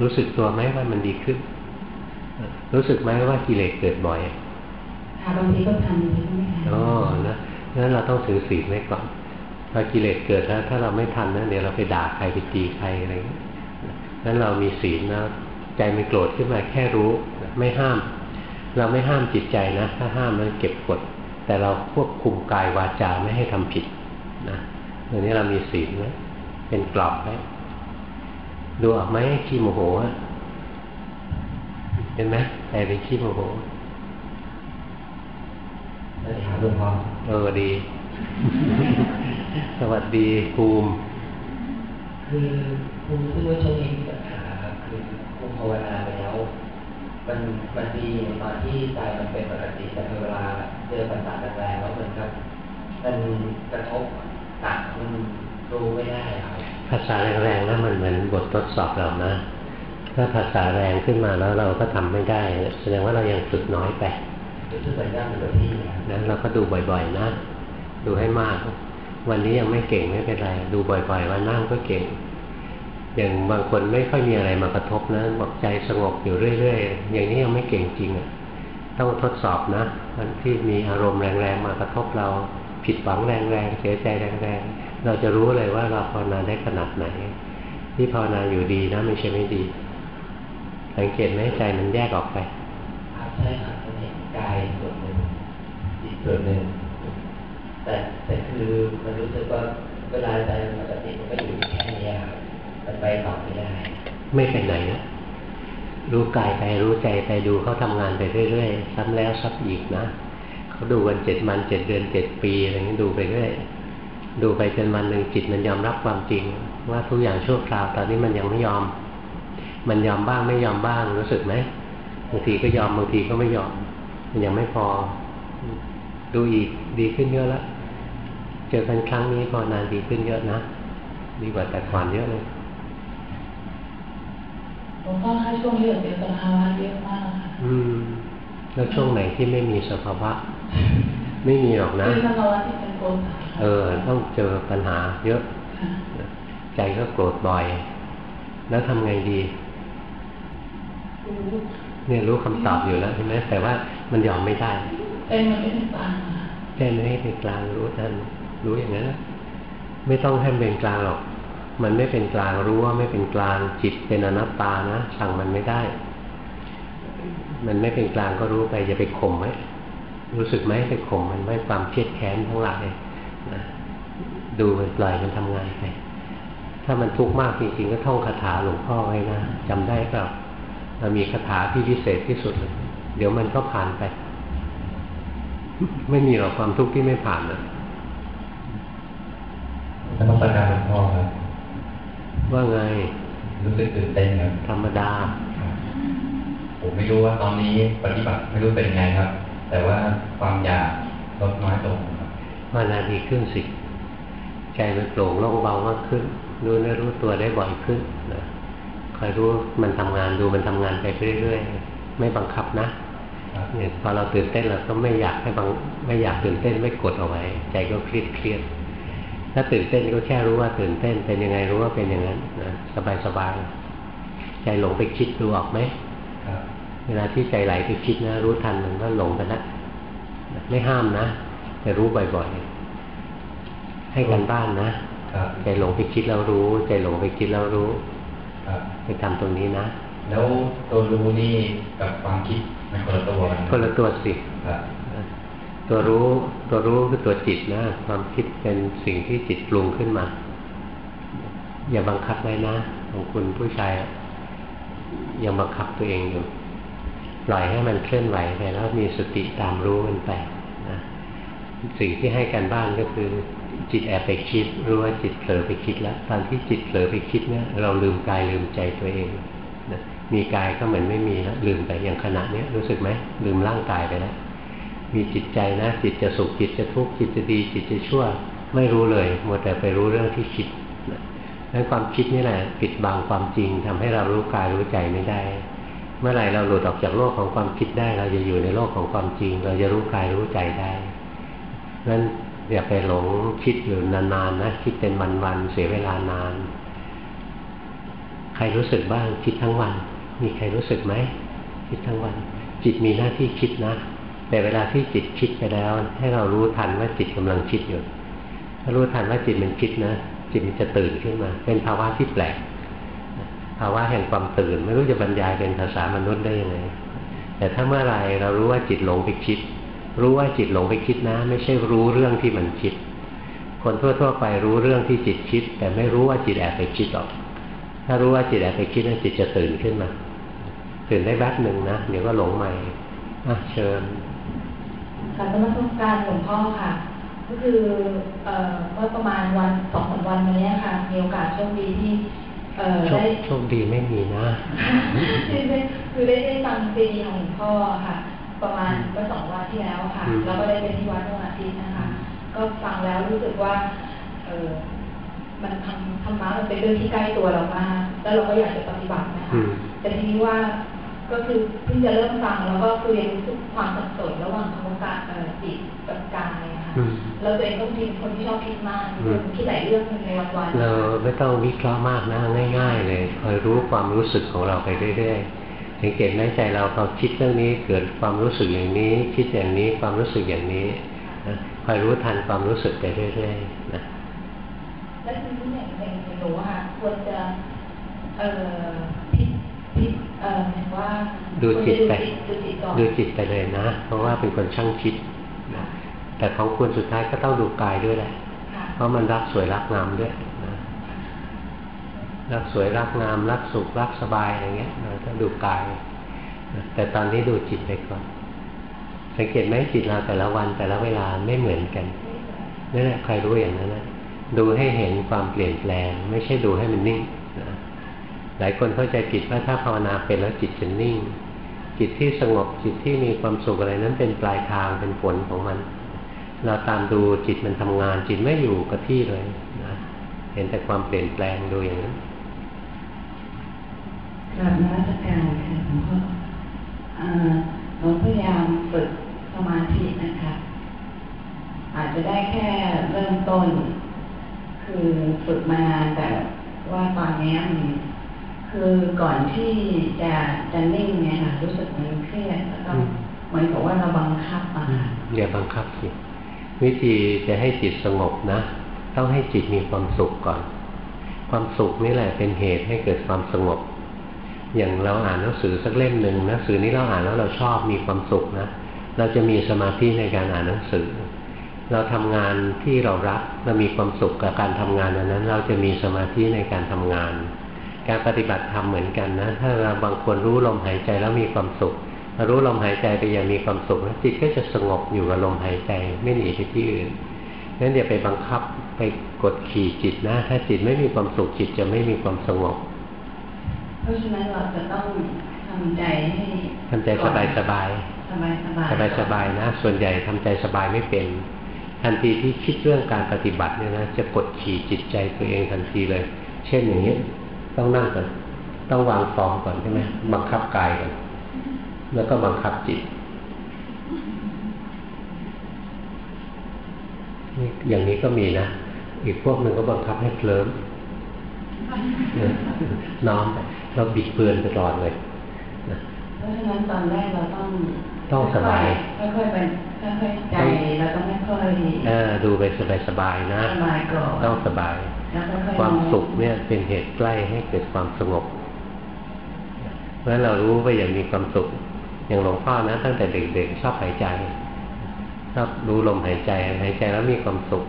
Speaker 1: รู้สึกตัวไหมว่ามันดีขึ้น รู้สึกไหมว่ากิเลสเกิดบ่อย
Speaker 3: ค่ะบางทีก็ทำบางทีก็ไม่ทำอ๋อ
Speaker 1: นะงั้นเราต้องถือศีลไว้ก่อนพอกิเลสเกิดแล้วถ้าเราไม่ทันนะเดี๋ยวเราไปด่าใครไปตีใครอะไรงนั้นเรามีศีลนะใจมันโกรธขึ้นมาแค่รู้ไม่ห้าม เราไม่ห้ามจิตใจนะ ถ้าห้ามมันเก็บกด แต่เราควบคุมกายวาจาไม่ให้ทำผิดนะตัวนี้เรามีศีลนะเป็นกรอบไว้ดูออกไหมขี้โมโหเห็นไหมใจเป็นขี้โมโห
Speaker 4: หลวงพ่อ
Speaker 1: เออดี สวัสดีภูมิ
Speaker 4: คือภูมิซึ่งว่าช่วงนี้มีปัญหาคือภูมิภาวนาไปแล้ว มันมันดีตอนที่ใจมันเป็นปกติแต่เวลาเจอปัญหาแรงๆแล้วเหมือนกับมันกระทบตัดมันรู้ไม่ได้ครับ
Speaker 1: ภาษาแรงๆแล้วมันเหมือนบททดสอบเรานะถ้าภาษาแรงขึ้นมาแล้วเราก็ทำไม่ได้แสดงว่าเรายังฝึกน้อยไป
Speaker 4: รู้สึกย่างเป็นที่
Speaker 1: นั้นเราก็ดูบ่อยๆนะ ดูให้มาก วันนี้ยังไม่เก่งไม่เป็นไร ดูบ่อยๆว่านั่งก็เก่ง อย่างบางคนไม่ค่อยมีอะไรมากระทบนะบอกใจสงบอยู่เรื่อยๆ อย่างนี้ยังไม่เก่งจริงอะ ต้องทดสอบนะมันที่มีอารมณ์แรงๆมากระทบเราผิดหวังแรงๆเสียใจแรงๆ เราจะรู้เลยว่าเราภาวนาได้ขนาดไหน ที่ภาวนาอยู่ดีนะไม่ใช่ไม่ดี สังเกตไหมใจมันแยกออกไป
Speaker 4: ใช่ครับ ส่วนหนึ่ง แต่แต่คือมันรู้สึกว่าเวลาใจปกติมันก็อยู่แค่นี้ครับมันไปต่อไม่ได้
Speaker 1: ไม่ไปไหนนะรู้กายไปรู้ใจไปดูเขาทำงานไปเรื่อยๆซ้ำแล้วซ้ำอีกนะเขาดูวันเจ็ดวันเจ็ดเดือนเจ็ดปีอะไรอย่างนี้ดูไปเรื่อยดูไปจนวันหนึ่งจิตมันยอมรับความจริง ว่าทุกอย่างชั่วคราวตอนนี้มันยังไม่ยอม มันยอมบ้างไม่ยอมบ้างรู้สึกไหมบางทีก็ยอมบางทีก็ไม่ยอม มันยังไม่พอ ดูอีกดีขึ้นเยอะแล้ว เจอกันครั้งนี้พอนานดีขึ้นเยอะนะดีกว่าแต่ก่อนเยอะเลย
Speaker 5: หลวงพ่อคะช่วงนี้เจอสภาวะเยอะมากค่ะ
Speaker 1: อืม แล้วช่วงไหนที่ไม่มีสภาวะ ไม่มีหรอกนะ
Speaker 5: คือสภาวะที่เป็นโกรธ
Speaker 1: เออ ต้องเจอปัญหาเยอะ
Speaker 5: ค่ะ
Speaker 1: ใจก็โกรธบ่อย แล้วทำไงดี
Speaker 5: รู้
Speaker 1: เนี่ยรู้คำตอบอยู่แล้วใช่ไหมแต่ว่ามันยอมไม่ได้
Speaker 5: ใจมันไม่เป็นกลาง
Speaker 1: แค่ไม่ให้เป็นกลางรู้ท่านรู้อย่างนั้นไม่ต้องให้มันเป็นกลางหรอก มันไม่เป็นกลางรู้ว่าไม่เป็นกลางจิตเป็นอนัตตานะสั่งมันไม่ได้ มันไม่เป็นกลางก็รู้ไปอย่าไปข่มไว้รู้สึกไหมไปข่มมันไว้ความเครียดแค้นทั้งหลายนะดูมันปล่อยมันทำงานไปถ้ามันทุกข์มากจริงๆก็ท่องคาถาหลวงพ่อไว้นะจำได้เปล่าเรามีคาถาที่พิเศษที่สุด เดี๋ยวมันก็ผ่านไป ไม่มีหรอกความทุกข์ที่ไม่ผ่านนะ
Speaker 2: นมัสการหลวงพ่อครับ
Speaker 1: ว่าไง
Speaker 2: รู้สึกตื่นเต้นครับ
Speaker 1: ธรรมดา
Speaker 2: ผมไม่รู้ว่าตอนนี้ปฏิบัติไม่รู้เป็นไงครับ แต่ว่าความอยากลดน้อยลงครับ
Speaker 1: มานาดีขึ้นสิ ใจมันโปร่งโล่งเบามากขึ้น รู้เนื้อรู้ตัวได้บ่อยขึ้นนะคอยรู้มันทำงานดูมันทำงานไปเรื่อยๆ ไม่บังคับนะครับ เนี่ยพอเราตื่นเต้นเราก็ไม่อยากให้บังไม่อยากตื่นเต้นไม่กดเอาไว้ ใจก็เครียดเครียดถ้าตื่นเต้นก็แค่รู้ว่าตื่นเต้นเป็นยังไงรู้ว่าเป็นอย่างนั้นนะสบายสบายใจหลงไปคิดดูออกไหม
Speaker 2: ครับ
Speaker 1: เวลาที่ใจไหลไปคิดนะ รู้ทันมันก็หลงไปแล้วไม่ห้ามนะแต่รู้บ่อยๆให้กันบ้านนะครับใจหลงไปคิดแล้วรู้ ใจหลงไปคิดแล้วรู้
Speaker 2: ครับ
Speaker 1: ไปทำตรงนี้นะ
Speaker 2: แล้วตัวรู้นี่กับความคิด มันคนละตัวกัน
Speaker 1: คนละตัวสิ
Speaker 2: ครับ
Speaker 1: ตัวรู้ตัวรู้คือตัวจิตนะ ความคิดเป็นสิ่งที่จิตปรุงขึ้นมา อย่าบังคับไว้นะ ของคุณผู้ชายอะยังบังคับตัวเองอยู่ปล่อยให้มันเคลื่อนไหวไปแล้วมีสติตามรู้มันไปนะสิ่งที่ให้กันบ้านก็คือ จิตแอบไปคิดรู้ว่าจิตเผลอไปคิดแล้วตอนที่จิตเผลอไปคิดเนี่ยเราลืมกายลืมใจตัวเองนะ มีกายก็เหมือนไม่มีแล้วลืมไปอย่างขณะเนี้ยรู้สึกไหมลืมร่างกายไปแล้วมีจิตใจนะจิตจะสุขจิตจะทุกข์จิตจะดี จิตจะชั่ว ไม่รู้เลยมัวแต่ไปรู้เรื่องที่คิดนั้นความคิดนี่แหละปิดบังความจริงทำให้เรารู้กายรู้ใจไม่ได้ เมื่อไหร่เราหลุดออกจากโลกของความคิดได้ เราจะอยู่ในโลกของความจริง เราจะรู้กายรู้ใจได้นั้นอย่าไปหลงคิดอยู่นานๆนะคิดเป็นวันๆเสียเวลานาน ใครรู้สึกบ้างคิดทั้งวัน มีใครรู้สึกไหมคิดทั้งวัน จิตมีหน้าที่คิดนะ แต่เวลาที่จิตคิดไปแล้ว ให้เรารู้ทันว่าจิตกำลังคิดอยู่ถ้ารู้ทันว่าจิตมันคิดนะจิตมันจะตื่นขึ้นมา เป็นภาวะที่แปลกภาวะแห่งความตื่น ไม่รู้จะบรรยายเป็นภาษามนุษย์ได้ยังไงแต่ถ้าเมื่อไรเรารู้ว่าจิตหลงไปคิด รู้ว่าจิตหลงไปคิดนะ ไม่ใช่รู้เรื่องที่มันคิด คนทั่วๆไปรู้เรื่องที่จิตคิด แต่ไม่รู้ว่าจิตแอบไปคิดหรอก ถ้ารู้ว่าจิตแอบไปคิดนะจิตจะตื่นขึ้นมา ตื่นได้แวบหนึ่งนะ เดี๋ยวก็หลงใหม่อะเชิญ
Speaker 5: การนมัสการหลวงพ่อค่ะ ก็คือเอ่อเมื่อประมาณวันสองสามวันมาเนี้ยค่ะ มีโอกาสโชคดีที่เอ่อ
Speaker 1: โชค
Speaker 5: ได้
Speaker 1: โชคดีไม่มีนะ
Speaker 5: ที่ได้คือได้ได้ฟังซีดีของหลวงพ่อค่ะ ประมาณเมื่อสองวันที่แล้วค่ะ
Speaker 1: อืม
Speaker 5: แล้วก็ได้ไปที่วัดเมื่ออาทิตย์นะคะ ก็ฟังแล้วรู้สึกว่า เออมันทำธรรมะมันเป็นเรื่องที่ใกล้ตัวเรามาก แล้วเราก็อยากจะปฏิบัตินะคะ
Speaker 1: อืม
Speaker 5: แต่ทีนี้ว่า ก็คือเพิ่งจะเริ่มฟังแล้วก็คือเรียนรู้สึกความสับสนระหว่างคำว่าการเอ่อจิตกับกายอะค่ะ
Speaker 1: อืม
Speaker 5: แล้วตัวเองก็เป็นคนที่ชอบคิดมาก
Speaker 1: อืม
Speaker 5: คิดหลายเรื่องในวันวันๆ
Speaker 1: เราไม่ต้องวิเคราะห์มากนะง่าย ๆ เลยคอยรู้ความรู้สึกของเราไปเรื่อยๆสังเกตไหมใจเราพอคิดเรื่องนี้เกิดความรู้สึกอย่างนี้ คิดอย่างนี้ความรู้สึกอย่างนี้นะคอยรู้ทันความรู้สึกไปเรื่อยๆนะ
Speaker 5: และทีนี้อย่างอย่างหนูอะค่ะควรจะเอ่อ พิพิเอ่อหมายถึงว่า
Speaker 1: ดูจิตไป
Speaker 5: ดูจิตก่อน
Speaker 1: ดูจิตไปเลยนะ เพราะว่าเป็นคนช่างคิด
Speaker 5: ค่ะ
Speaker 1: แต่ของคุณสุดท้ายก็ต้องดูกายด้วยแหละ
Speaker 5: ค่ะ
Speaker 1: เพราะมันรักสวยรักงามด้วยนะรักสวยรักงาม รักสุขรักสบายอะไรเงี้ยเราต้องดูกายนะแต่ตอนนี้ดูจิตไปก่อน สังเกตไหมจิตเราแต่ละวันแต่ละเวลาไม่เหมือนกันนั่นแหละใครรู้อย่างนั้นนะดูให้เห็นความเปลี่ยนแปลง ไม่ใช่ดูให้มันนิ่งนะ หลายคนเข้าใจผิดว่าถ้าภาวนาเป็นแล้วจิตจะนิ่ง จิตที่สงบจิตที่มีความสุขอะไรนั้นเป็นปลายทางเป็นผลของมัน เราตามดูจิตมันทำงาน จิตไม่อยู่กับที่เลยนะเห็นแต่ความเปลี่ยนแปลงดูอย่างนั้น
Speaker 6: กราบมัสการค่ะหลวงพ่อเราพยายามฝึกสมาธินะคะ อาจจะได้แค่เริ่มต้น คือฝึกมานานแต่ว่าตอนนี้มัน คือก่อนที่จะจะนิ่งเนี่ยค่ะรู้สึกมันเครียดแล้วก็เหมือนกับว่าเราบังคับอะค่ะ
Speaker 1: อย่าบังคับสิวิธีจะให้จิตสงบนะ ต้องให้จิตมีความสุขก่อน ความสุขนี่แหละเป็นเหตุให้เกิดความสงบ อย่างเราอ่านหนังสือสักเล่มหนึ่งหนังสือนี้เราอ่านแล้วเราชอบมีความสุขนะเราจะมีสมาธิในการอ่านหนังสือ เราทำงานที่เรารักเรามีความสุขกับการทำงานนั้น เราจะมีสมาธิในการทำงาน การปฏิบัติธรรมเหมือนกันนะ ถ้าเราบางคนรู้ลมหายใจแล้วมีความสุข รู้ลมหายใจไปอย่างมีความสุขจิตก็จะสงบอยู่กับลมหายใจไม่หนีไปที่อื่นนั้นอย่าไปบังคับไปกดขี่จิตนะ ถ้าจิตไม่มีความสุขจิตจะไม่มีความสงบ
Speaker 6: เพราะฉะนั้นเราจะต้องทำใจให้
Speaker 1: ทำใจสบายสบาย
Speaker 6: สบายสบาย
Speaker 1: สบายสบายนะ ส่วนใหญ่ทำใจสบายไม่เป็น ทันทีที่คิดเรื่องการปฏิบัติเนี่ยนะจะกดขี่จิตใจตัวเองทันทีเลย เช่นอย่างนี้ ต้องนั่งก่อนต้องวางฟองก่อนใช่ไหมบังคับกายก่อนแล้วก็บังคับจิตนี่อย่างนี้ก็มีนะ อีกพวกหนึ่งก็บังคับให้เคลิ้มน้อมไปเราบิดเบือนตลอดเลย
Speaker 6: เพราะฉะนั้นตอนแรกเราต้อง
Speaker 1: ต้องสบาย
Speaker 6: ค่อยๆเป็นค่อยๆใจเราต้องไม่ค่อย
Speaker 1: ดูไปสบายๆนะ
Speaker 6: สบายก่อน
Speaker 1: ต้องสบาย ความสุขเนี่ยเป็นเหตุใกล้ให้เกิดความสงบเพราะเรารู้ว่าอย่างมีความสุข อย่างหลวงพ่อนะตั้งแต่เด็กๆชอบหายใจชอบรู้ลมหายใจหายใจแล้วมีความสุข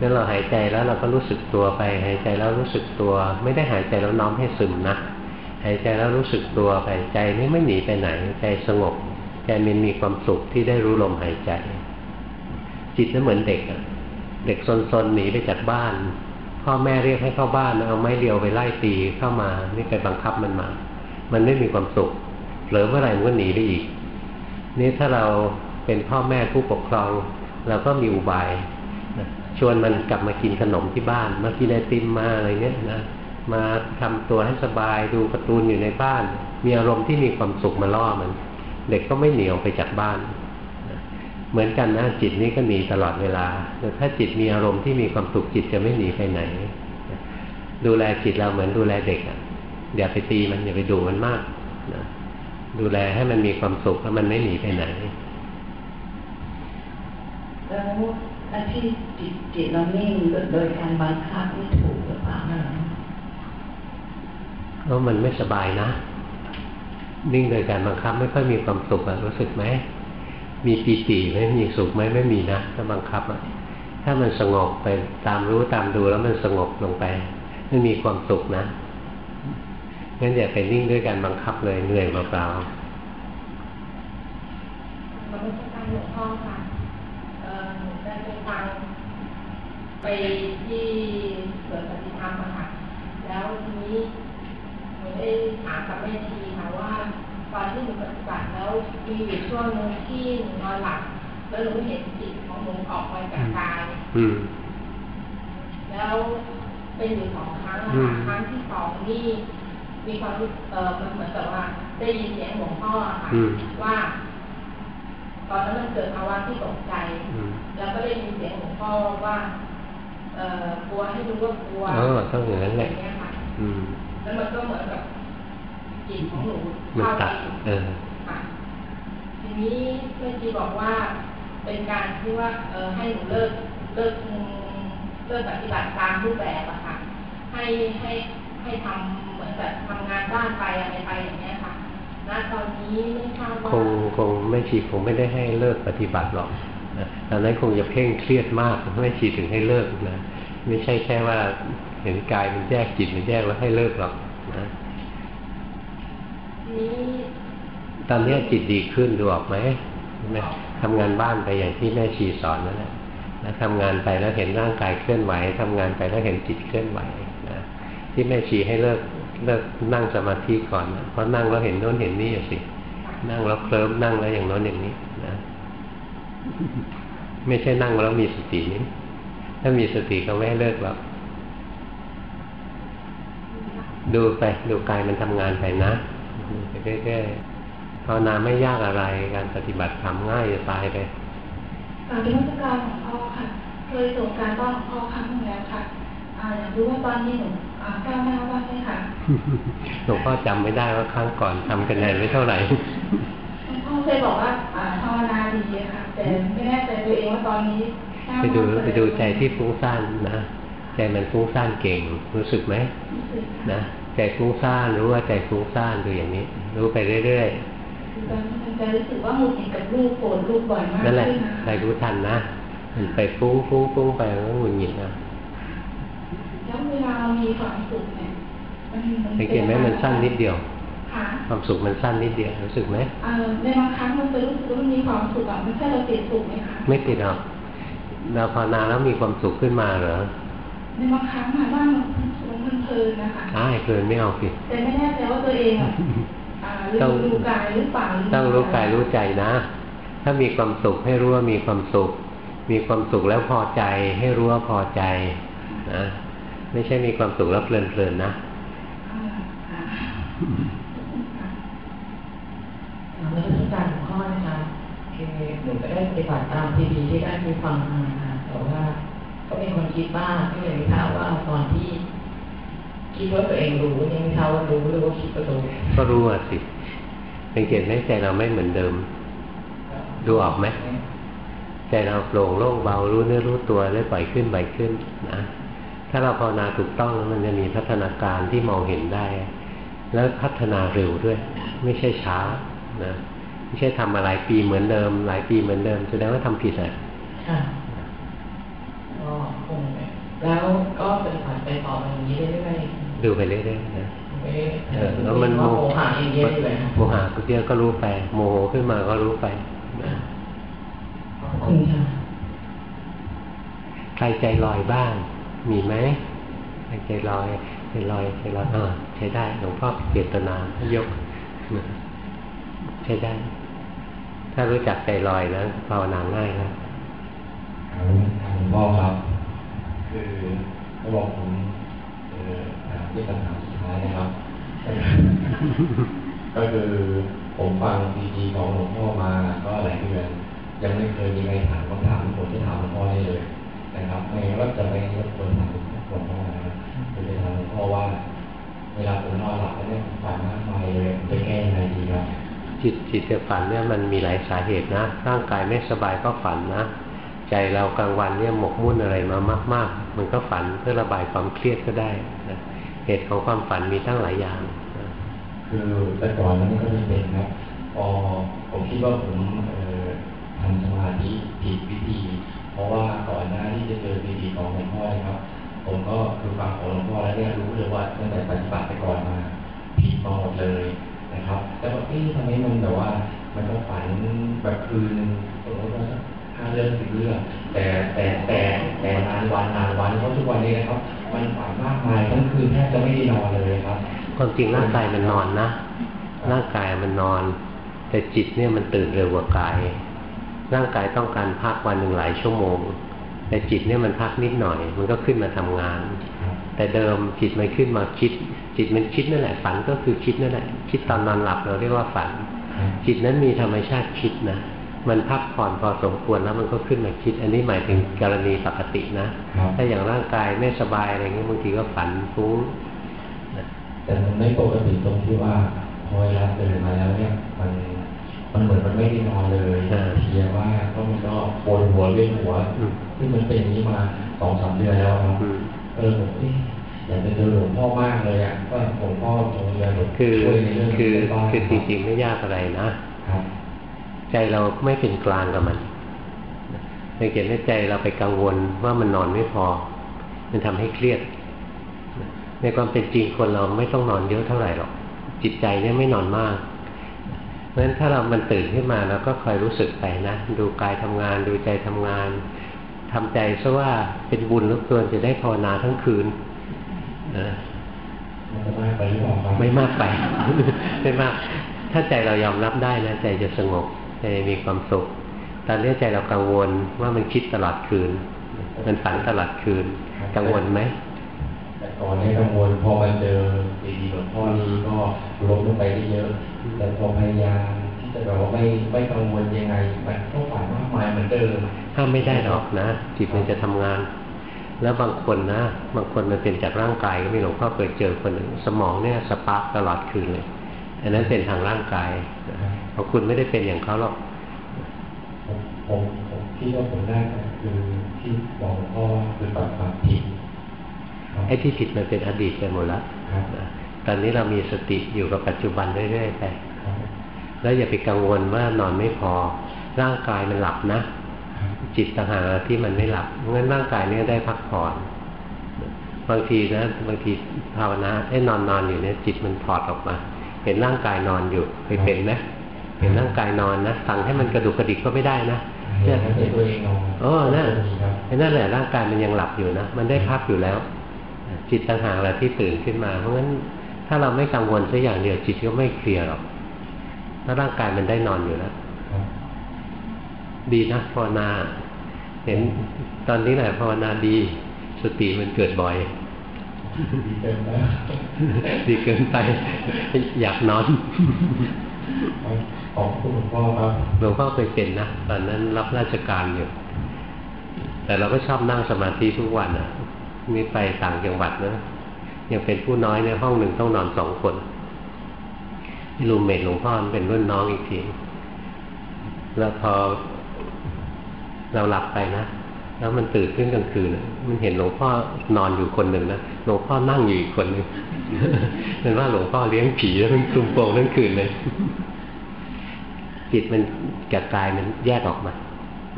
Speaker 1: งั้นเราหายใจแล้วเราก็รู้สึกตัวไป หายใจแล้วรู้สึกตัว ไม่ได้หายใจแล้วน้อมให้ซึมนะหายใจแล้วรู้สึกตัวไปใจนี้ไม่หนีไปไหนใจสงบใจมันมีความสุขที่ได้รู้ลมหายใจ จิตนั้นเหมือนเด็กอะเด็กซนๆหนีไปจากบ้าน พ่อแม่เรียกให้เข้าบ้านเอาไม้เรียวไปไล่ตีเข้ามา นี่ไปบังคับมันมา มันไม่มีความสุขเผลอเมื่อไหร่มันก็หนีไปอีก นี่ถ้าเราเป็นพ่อแม่ผู้ปกครอง เราก็มีอุบายชวนมันกลับมากินขนมที่บ้าน มากินไอติมมาอะไรเงี้ยนะมาทำตัวให้สบายดูการ์ตูนอยู่ในบ้าน มีอารมณ์ที่มีความสุขมาล่อมัน เด็กก็ไม่เหนีออกไปจากบ้าน เหมือนกันนะจิตนี้ก็หนีตลอดเวลาแต่ถ้าจิตมีอารมณ์ที่มีความสุขจิตจะไม่หนีไปไหน ดูแลจิตเราเหมือนดูแลเด็กอะอย่าไปตีมันอย่าไปดูมันมากนะดูแลให้มันมีความสุขแล้วมันไม่หนีไปไหน
Speaker 6: แล้วอาที่จิตจิตเรานิ่งโดยการบังคับไม่ถูกหรือเปล่า
Speaker 1: เพราะมันไม่สบายนะ นิ่งโดยการบังคับไม่ค่อยมีความสุขอะรู้สึกไหม มีปีติไหมมีสุขไหมไม่มีนะถ้าบังคับอะถ้ามันสงบไปตามรู้ตามดูแล้วมันสงบลงไปไม่มีความสุขนะงั้นอย่าไปนิ่งด้วยการบังคับเลยเหนื่อยเปล่าๆ
Speaker 5: มันไม่ใช่การหลวงพ่อค่ะเออได้ไปฟังไปที่สวนปฏิธรรมค่ะ แล้วทีนี้หนูได้ถามกับแม่ชีค่ะว่า ตอนที่หนูปฏิบัติแล้วมีอยู่ช่วงนึงที่หนูนอนหลับแล้วหนูเห็นจิตของหนูออกมาจากกายแล้วเป็นอยู่สองครั้งค่ะครั้งที่สองนี่มีความรู้เออมันเหมือนกับว่าได้ยินเสียงหลวงพ่อค่ะว่าตอนนั้นมันเกิดภาวะที่ตกใจ แล้วก็ได้ยินเสียงหลวงพ่อว่า เอ่อกลัวให้รู้ว่ากลัว
Speaker 1: เออต้องอย่างนั้นแหละ
Speaker 5: แล้วมันก็เหมือนกับ จิตของหนูเข้าไป
Speaker 1: เออ
Speaker 5: ทีนี้เมื่อกี้บอกว่าเป็นการที่ว่าเออให้หนูเลิกเลิกเลิกปฏิบัติตามรูปแบบอะค่ะ ให้ให้ให้ทำเหมือนแบบทำงานบ้านไปอะไรไปอย่างเงี้ยค่ะณตอนนี้ไม่ทราบว่าคง
Speaker 1: คงไม่ชีคงไม่ได้ให้เลิกปฏิบัติหรอกตอนนั้นคงจะเพ่งเครียดมากไม่ชีถึงให้เลิกนะไม่ใช่แค่ว่าเห็นกายมันแยกจิตมันแยกแล้วให้เลิกหรอกนะ ตอนนี้จิตดีขึ้นดูออกไหมไหมทำงานบ้านไปอย่างที่แม่ชีสอนนั่นแหละแล้วทำงานไปแล้วเห็นร่างกายเคลื่อนไหวทำงานไปแล้วเห็นจิตเคลื่อนไหวที่แม่ชีให้เลิกเลิกนั่งสมาธิก่อนเพราะนั่งแล้วเห็นโน้นเห็นนี่สิ นั่งแล้วเคลิ้มนั่งแล้วอย่างโน้นอย่างนี้นะไม่ใช่นั่งแล้วมีสตินี้ถ้ามีสติก็ไม่เลิกหรอกดูไปดูกายมันทำงานไปนะ ไปเรื่อยๆภาวนาไม่ยากอะไร การปฏิบัติทำง่ายจะตายไป
Speaker 7: การที่วัตการของพ่อค่ะ เคยส่งการบ้านของพ่อครั้งหนึงแล้วค่ะอยากรู้ว่าตอนนี้หนูอ่าก้าวหน้าบ้างไหมคะ
Speaker 1: หลวงพ่อจำไม่ได้ว่าครั้งก่อนทำคะแนนไม่เท่าไหร่
Speaker 7: พ่อเคยบอกว่าภาวนาดีค่ะ แต่ไม่แน่ใจตัวเองว่าตอนนี้
Speaker 1: ไปดูไปดูใจที่ฟุ้งซ่านนะ ใจมันฟุ้งซ่านเก่งรู้สึกไหม
Speaker 7: รู้สึก
Speaker 1: นะ ใจฟุ้งซ่านรู้ว่าใจฟุ้งซ่านดูอย่างนี้ รู้ไปเรื่อย
Speaker 7: คือตอนนี้มันจะรู้สึกว่าหงุดหงิดกับลูกโกรธลูกบ่อยมาก
Speaker 1: ๆนั่นแหละ
Speaker 7: ขึ้นนะ
Speaker 1: ใครรู้ทันนะมันไปฟุ้งฟุ้งฟุ้งไปมันก็หงุดหงิดนะ
Speaker 7: แล้วเวลาเรามีความสุขเนี่ยมันมัน
Speaker 1: สังเกตไหมมันสั้นนิดเดียว
Speaker 7: ค่ะ
Speaker 1: ความสุขมันสั้นนิดเดียวรู้สึกไหม
Speaker 7: เอ่อในบางครั้งมันจะรู้สึกว่ามันมีความสุขอะไม่ใช่เราติดสุขไหมคะ
Speaker 1: ไม่ติดหรอกเราภาวนาแล้วมีความสุขขึ้นมาเหรอ
Speaker 7: ใน บางครั้งค่ะว่ามันมันเพลินนะคะ
Speaker 1: ใช่เพลินไม่เอาสิ
Speaker 7: แต่ไม่แน่ใจว่าตัวเองอะอ่าลื
Speaker 1: ต้อง
Speaker 7: มดูกายหรือเปล่าห
Speaker 1: ต้องรู้กายรู้ใจนะ ถ้ามีความสุขให้รู้ว่ามีความสุข มีความสุขแล้วพอใจให้รู้ว่าพอใจนะไม่ใช่มีความสุขแล้วเพลินๆนะ
Speaker 7: อ่าค่ะค่ะ
Speaker 8: ในเรื่องการของข้อนะคะคือหนูก็ได้ปฏิบัติตามทีดีที่ได้มีฟังมาค่ะแต่ว่า ก็มีคนคิดบ้างก็เลยไม่ทราบว่าตอนที่ คิดว่าตัวเองรู้นี่ไม่ทราบว่ารู้หรือว่าคิดว่ารู้
Speaker 1: ก็รู้อะสิสังเกตไหมใจเราไม่เหมือนเดิม ดูออกไหมใจเราโปร่งโล่งเบารู้เนื้อรู้ตัวได้ปล่อยขึ้นปล่อยขึ้นนะถ้าเราภาวนาถูกต้องแล้วมันจะมีพัฒนาการที่มองเห็นได้ แล้วพัฒนาเร็วด้วย ไม่ใช่ช้านะไม่ใช่ทำมาหลายปีเหมือนเดิม หลายปีเหมือนเดิมแสดงว่าทำผิดอะ
Speaker 8: ค่ะก็คง แล้วก็ปฏิบัติไปต่ออย่างนี้เรื่อย
Speaker 1: ดูไปเรื่อยๆนะ
Speaker 8: ๆไม่
Speaker 1: เออแล้วมัน
Speaker 8: โมหะเองเยอะอยู่เลยค่ะ
Speaker 1: โมหะเยอะก็รู้ไป โมโหขึ้นมาก็รู้ไปนะ
Speaker 8: ขอบคุณค่ะ
Speaker 1: ใครใจลอยบ้าง มีไหมใครใจลอยใจลอยใจลอยเออใช้ได้หลวงพ่อเจตนายกนะใช้ได้ ถ้ารู้จักใจลอยแล้วภาวนาง่ายแล้ว
Speaker 2: ครับหลวงพ่อครับ คือเขาบอกผมเอ่อถามที่คำถามสุดท้ายนะครับ ก็คือผมฟังซีดีของหลวงพ่อมาก็หลายเดือนยังไม่เคยมีใครถามคำถามที่ผมจะถามหลวงพ่อได้เลยนะครับไม่งั้นก็จะไม่รบกวนถามหลวงพ่อนะครับคือจะถามหลวงพ่อว่า เวลาผมนอนหลับแล้วเนี่ยผมฝันมากมายเลยผมจะแก้ยังไงดีครับ
Speaker 1: จิตจิตจะฝันเนี่ยมันมีหลายสาเหตุนะ ร่างกายไม่สบายก็ฝันนะ ใจเรากลางวันเนี่ยหมกมุ่นอะไรมามาก ๆ มันก็ฝันเพื่อระบายความเครียดก็ได้นะเหตุของความฝันมีตั้งหลายอย่างนะ
Speaker 2: คือแต่ก่อนนั้นก็ไม่เป็นครับพอผมคิดว่าผมทำสมาธิผิดวิธี เพราะว่าก่อนหน้าที่จะเจอซีดีของหลวงพ่อนะครับ ผมก็คือฟังของหลวงพ่อแล้วเนี่ยรู้เลยว่าตั้งแต่ปฏิบัติไปก่อนมาผิดมาหมดเลยนะครับ แต่ว่าเอ๊ะทำไมมันแบบว่า มันก็ฝันแบบคืนสมมติว่า สักห้าเรื่องสิบเรื่องแต่แต่แต่แต่นานวันนานวันเพราะทุกวันนี้นะครับ มันฝันมากมายทั้งคืนแทบจะไม่ได้นอนเลยครับ
Speaker 1: ความจริงร่างกายมันนอนนะร่างกายมันนอน แต่จิตเนี่ยมันตื่นเร็วกว่ากาย ร่างกายต้องการพักวันหนึ่งหลายชั่วโมง แต่จิตเนี่ยมันพักนิดหน่อย มันก็ขึ้นมาทำงาน แต่เดิมจิตมันขึ้นมาคิด จิตมันคิดนั่นแหละฝันก็คือคิดนั่นแหละคิดตอนนอนหลับเราเรียกว่าฝัน จิตนั้นมีธรรมชาติคิดนะ มันพักผ่อนพอสมควรแล้วมันก็ขึ้นมาคิด อันนี้หมายถึงกรณีปกตินะ
Speaker 2: ครับ
Speaker 1: ถ้าอย่างร่างกายไม่สบายอะไรเงี้ยบางทีก็ฝันฟุ้งนะ
Speaker 2: แต่มันไม่ปกติตรงที่ว่าพอเวลาตื่นมาแล้วเนี่ยมันมันเหมือนมันไม่ได้นอนเลยเพลียว่าก็มันก็ปวดหัวเวียนหัว
Speaker 1: อืม
Speaker 2: ซึ่งมันเป็นอย่างนี้มาสองสามเดือนแล้วครับ
Speaker 1: อืม
Speaker 2: เออผมเอ๊ะอยากจะเจอหลวงพ่อมากเลยอะก็หลวงพ่อทรงเรียน
Speaker 1: คือ
Speaker 2: ช่วยในเรื่อง
Speaker 1: คือ
Speaker 2: นี้ได้บ้าง
Speaker 1: คือจริงๆไม่ยากอะไรนะ
Speaker 2: ครับ
Speaker 1: ใจเราไม่เป็นกลางกับมันสังเกตว่าใจเราไปกังวลว่ามันนอนไม่พอ มันทำให้เครียด ในความเป็นจริงคนเราไม่ต้องนอนเยอะเท่าไหร่หรอก จิตใจเนี่ยไม่นอนมากเพราะฉะนั้นถ้าเรามันตื่นขึ้นมาเราก็คอยรู้สึกไปนะดูกายทำงานดูใจทำงานทำใจซะว่าเป็นบุญเหลือเกินจะได้ภาวนาทั้งคืนนะ
Speaker 2: มันจะมากไปหรือเปล่าครับ
Speaker 1: ไม่มากไปไม่มาก ถ้าใจเรายอมรับได้นะใจจะสงบ ใจมีความสุข ตอนนี้ใจเรากังวลว่ามันคิดตลอดคืน มันฝันตลอดคืน กังวลไหม
Speaker 2: แต่ก่อนนี้กังวลพอมาเจอดีๆหลวงพ่อนี้ก็ลดลงไปได้เยอะ แต่พอพยายามที่จะแบบว่าไม่ไม่กังวลยังไง มันก็ฝันมากมายเหมือนเดิม
Speaker 1: ห้ามไม่ได้หรอกนะจิตมันจะทำงาน แล้วบางคนนะ บางคนมันเป็นจากร่างกายก็มีหลวงพ่อเคยเจอคนหนึ่งสมองเนี่ยสปาร์กตลอดคืนเลยอันนั้นเป็นทางร่างกาย เพราะคุณไม่ได้เป็นอย่างเขาหรอก
Speaker 2: ผมผมผมคิดว่าผมได้ก็คือที่บอกหลวงพ่อว่าคือปรับความผิดครับ
Speaker 1: ไอ้ที่ผิดมันเป็นอดีตไปหมดแล้ว
Speaker 2: ครับ
Speaker 1: นะตอนนี้เรามีสติอยู่กับปัจจุบันเรื่อยๆไป
Speaker 2: ครับ
Speaker 1: แล้วอย่าไปกังวลว่านอนไม่พอ ร่างกายมันหลับนะ
Speaker 2: ครับ
Speaker 1: จิตต่างหากที่มันไม่หลับเพราะงั้นร่างกายเนี่ยได้พักผ่อนบางทีนะบางทีภาวนาไอ้นอนนอนอยู่เนี่ยจิตมันถอดออกมา เห็นร่างกายนอนอยู่เคยเป็นไหม เห็นร่างกายนอนนะสั่งให้มันกระดุกกระดิกก็ไม่ได้นะ
Speaker 2: เห็นแล้วเป็นตัวเองนอน
Speaker 1: เออนั่น
Speaker 2: ครับ
Speaker 1: ไอ้นั่นแหละร่างกายมันยังหลับอยู่นะมันได้พักอยู่แล้ว จิตต่างหากแหละที่ตื่นขึ้นมา เพราะงั้นถ้าเราไม่กังวลสักอย่างเดียวจิตก็ไม่เคลียร์หรอกถ้าร่างกายมันได้นอนอยู่แล้ว
Speaker 2: ครับ
Speaker 1: ดีนะภาวนา เห็นตอนนี้แหละภาวนาดี สติมันเกิดบ่อย
Speaker 2: ดีเกินแล้ว
Speaker 1: ดีเกินไป อยากนอน
Speaker 2: ขอบคุณหลวงพ่อครับ
Speaker 1: หลวงพ่อเคยเป็นนะตอนนั้นรับราชการอยู่ แต่เราก็ชอบนั่งสมาธิทุกวันอะนี่ไปต่างจังหวัดนะยังเป็นผู้น้อยในห้องหนึ่งต้องนอนสองคนรูมเมทหลวงพ่อมันเป็นรุ่นน้องอีกทีแล้วพอเราหลับไปนะแล้วมันตื่นขึ้นกลางคืนมันเห็นหลวงพ่อนอนอยู่คนหนึ่งนะหลวงพ่อนั่งอยู่อีกคนหนึ่งเป็นว่าหลวงพ่อเลี้ยงผีแล้วมันคลุมโปงทั้งคืนเลย จิตมันกับกายมันแยกออกมา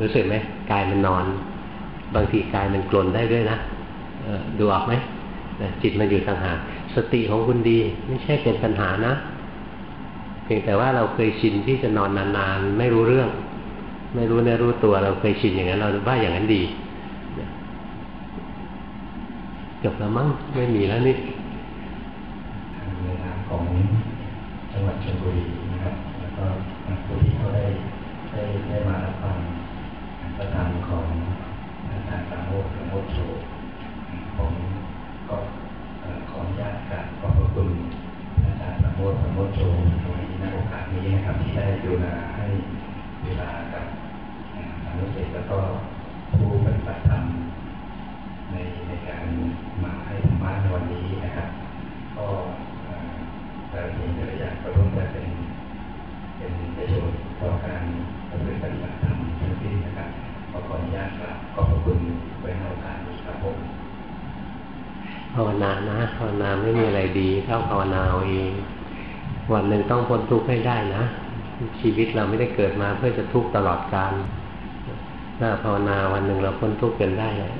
Speaker 1: รู้สึกไหมกายมันนอน บางทีกายมันกลนได้ด้วยนะดูออกไหมจิตมันอยู่ต่างหากสติของคุณดี ไม่ใช่เป็นปัญหานะ เพียงแต่ว่าเราเคยชินที่จะนอนนานๆ ไม่รู้เรื่อง ไม่รู้เนื้อรู้ตัวเราเคยชินอย่างนั้น เราว่าอย่างนั้นดีจบแล้วมั้งไม่มีแล้วนี่
Speaker 2: ในนามของจังหวัดชลบุรีนะครับแล้วก็ ได้ได้มารับฟังประธานของอาจารย์สามโมกสามโมกโชผมก็ขออนุญาตกราบขอบพระคุณอาจารย์สามโมกสามโมกโชในในโอกาสนี้นะครับที่ได้ดูแลให้เวลากับเอ่อสานุเสกแล้วก็ผู้ปฏิบัติธรรม
Speaker 1: ภาวนานะภาวนาไม่มีอะไรดีเท่าภาวนาเอาเอง วันหนึ่งต้องพ้นทุกข์ให้ได้นะ ชีวิตเราไม่ได้เกิดมาเพื่อจะทุกข์ตลอดกาลถ้าภาวนาวันหนึ่งเราพ้นทุกข์กันได้เลย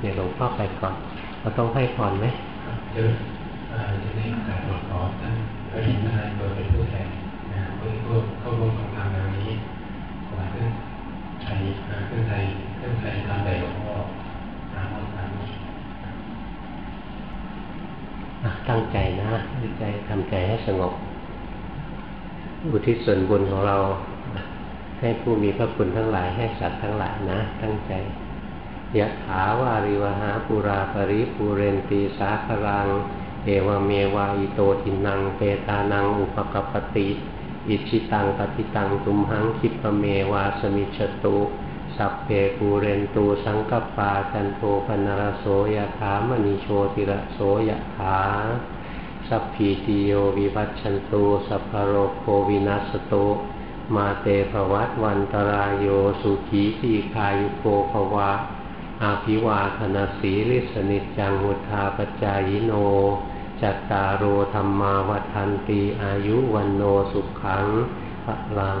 Speaker 1: เดี๋ยวหลวงพ่อไปก่อนเราต้องให้พรไหม
Speaker 2: เดี๋ยวเอ่อจะได้โอกาสขอท่านพระหินทนายโดยเป็นผู้แทนนะครับเพื่อเข้าร่วมโครงการในวันนี้ขอเครื่องไทยเอ่อเครื่องไทยเครื่องไทยทำใดหลวงพ่อสามวันสามวัน
Speaker 1: อะ ตั้งใจนะตั้งใจทำใจให้สงบ อุทิศส่วนบุญของเรา ให้ผู้มีพระคุณทั้งหลายให้สัตว์ทั้งหลายนะ ตั้งใจยะถาวาริวหาปุราปริปูเรนตีสาครัง เอวเมวะอิโตทินัง เปตานัง อุปกปปติ อิชิตังปฏิตัง ตุมหังคิปเมวะ สะมิชฌะตุ สัพเพปูเรนตุ สังกัปปาจันโทปัณณะระโส ยะถา มะณิ โชติระโส ยะถาสัพพีติโยวิวัชชันตุสัพพะโรโควินัสสะตุมาเต ภะวัตวันตะราโยสุขีทีฆายุโก ภะวะ อะภิวาทะนะสีลิสสะ นิจจัง วุฑฒาปะจายิโน จัตตาโร ธัมมาวัฑฒันติ อายุวัณโณสุขังพลัง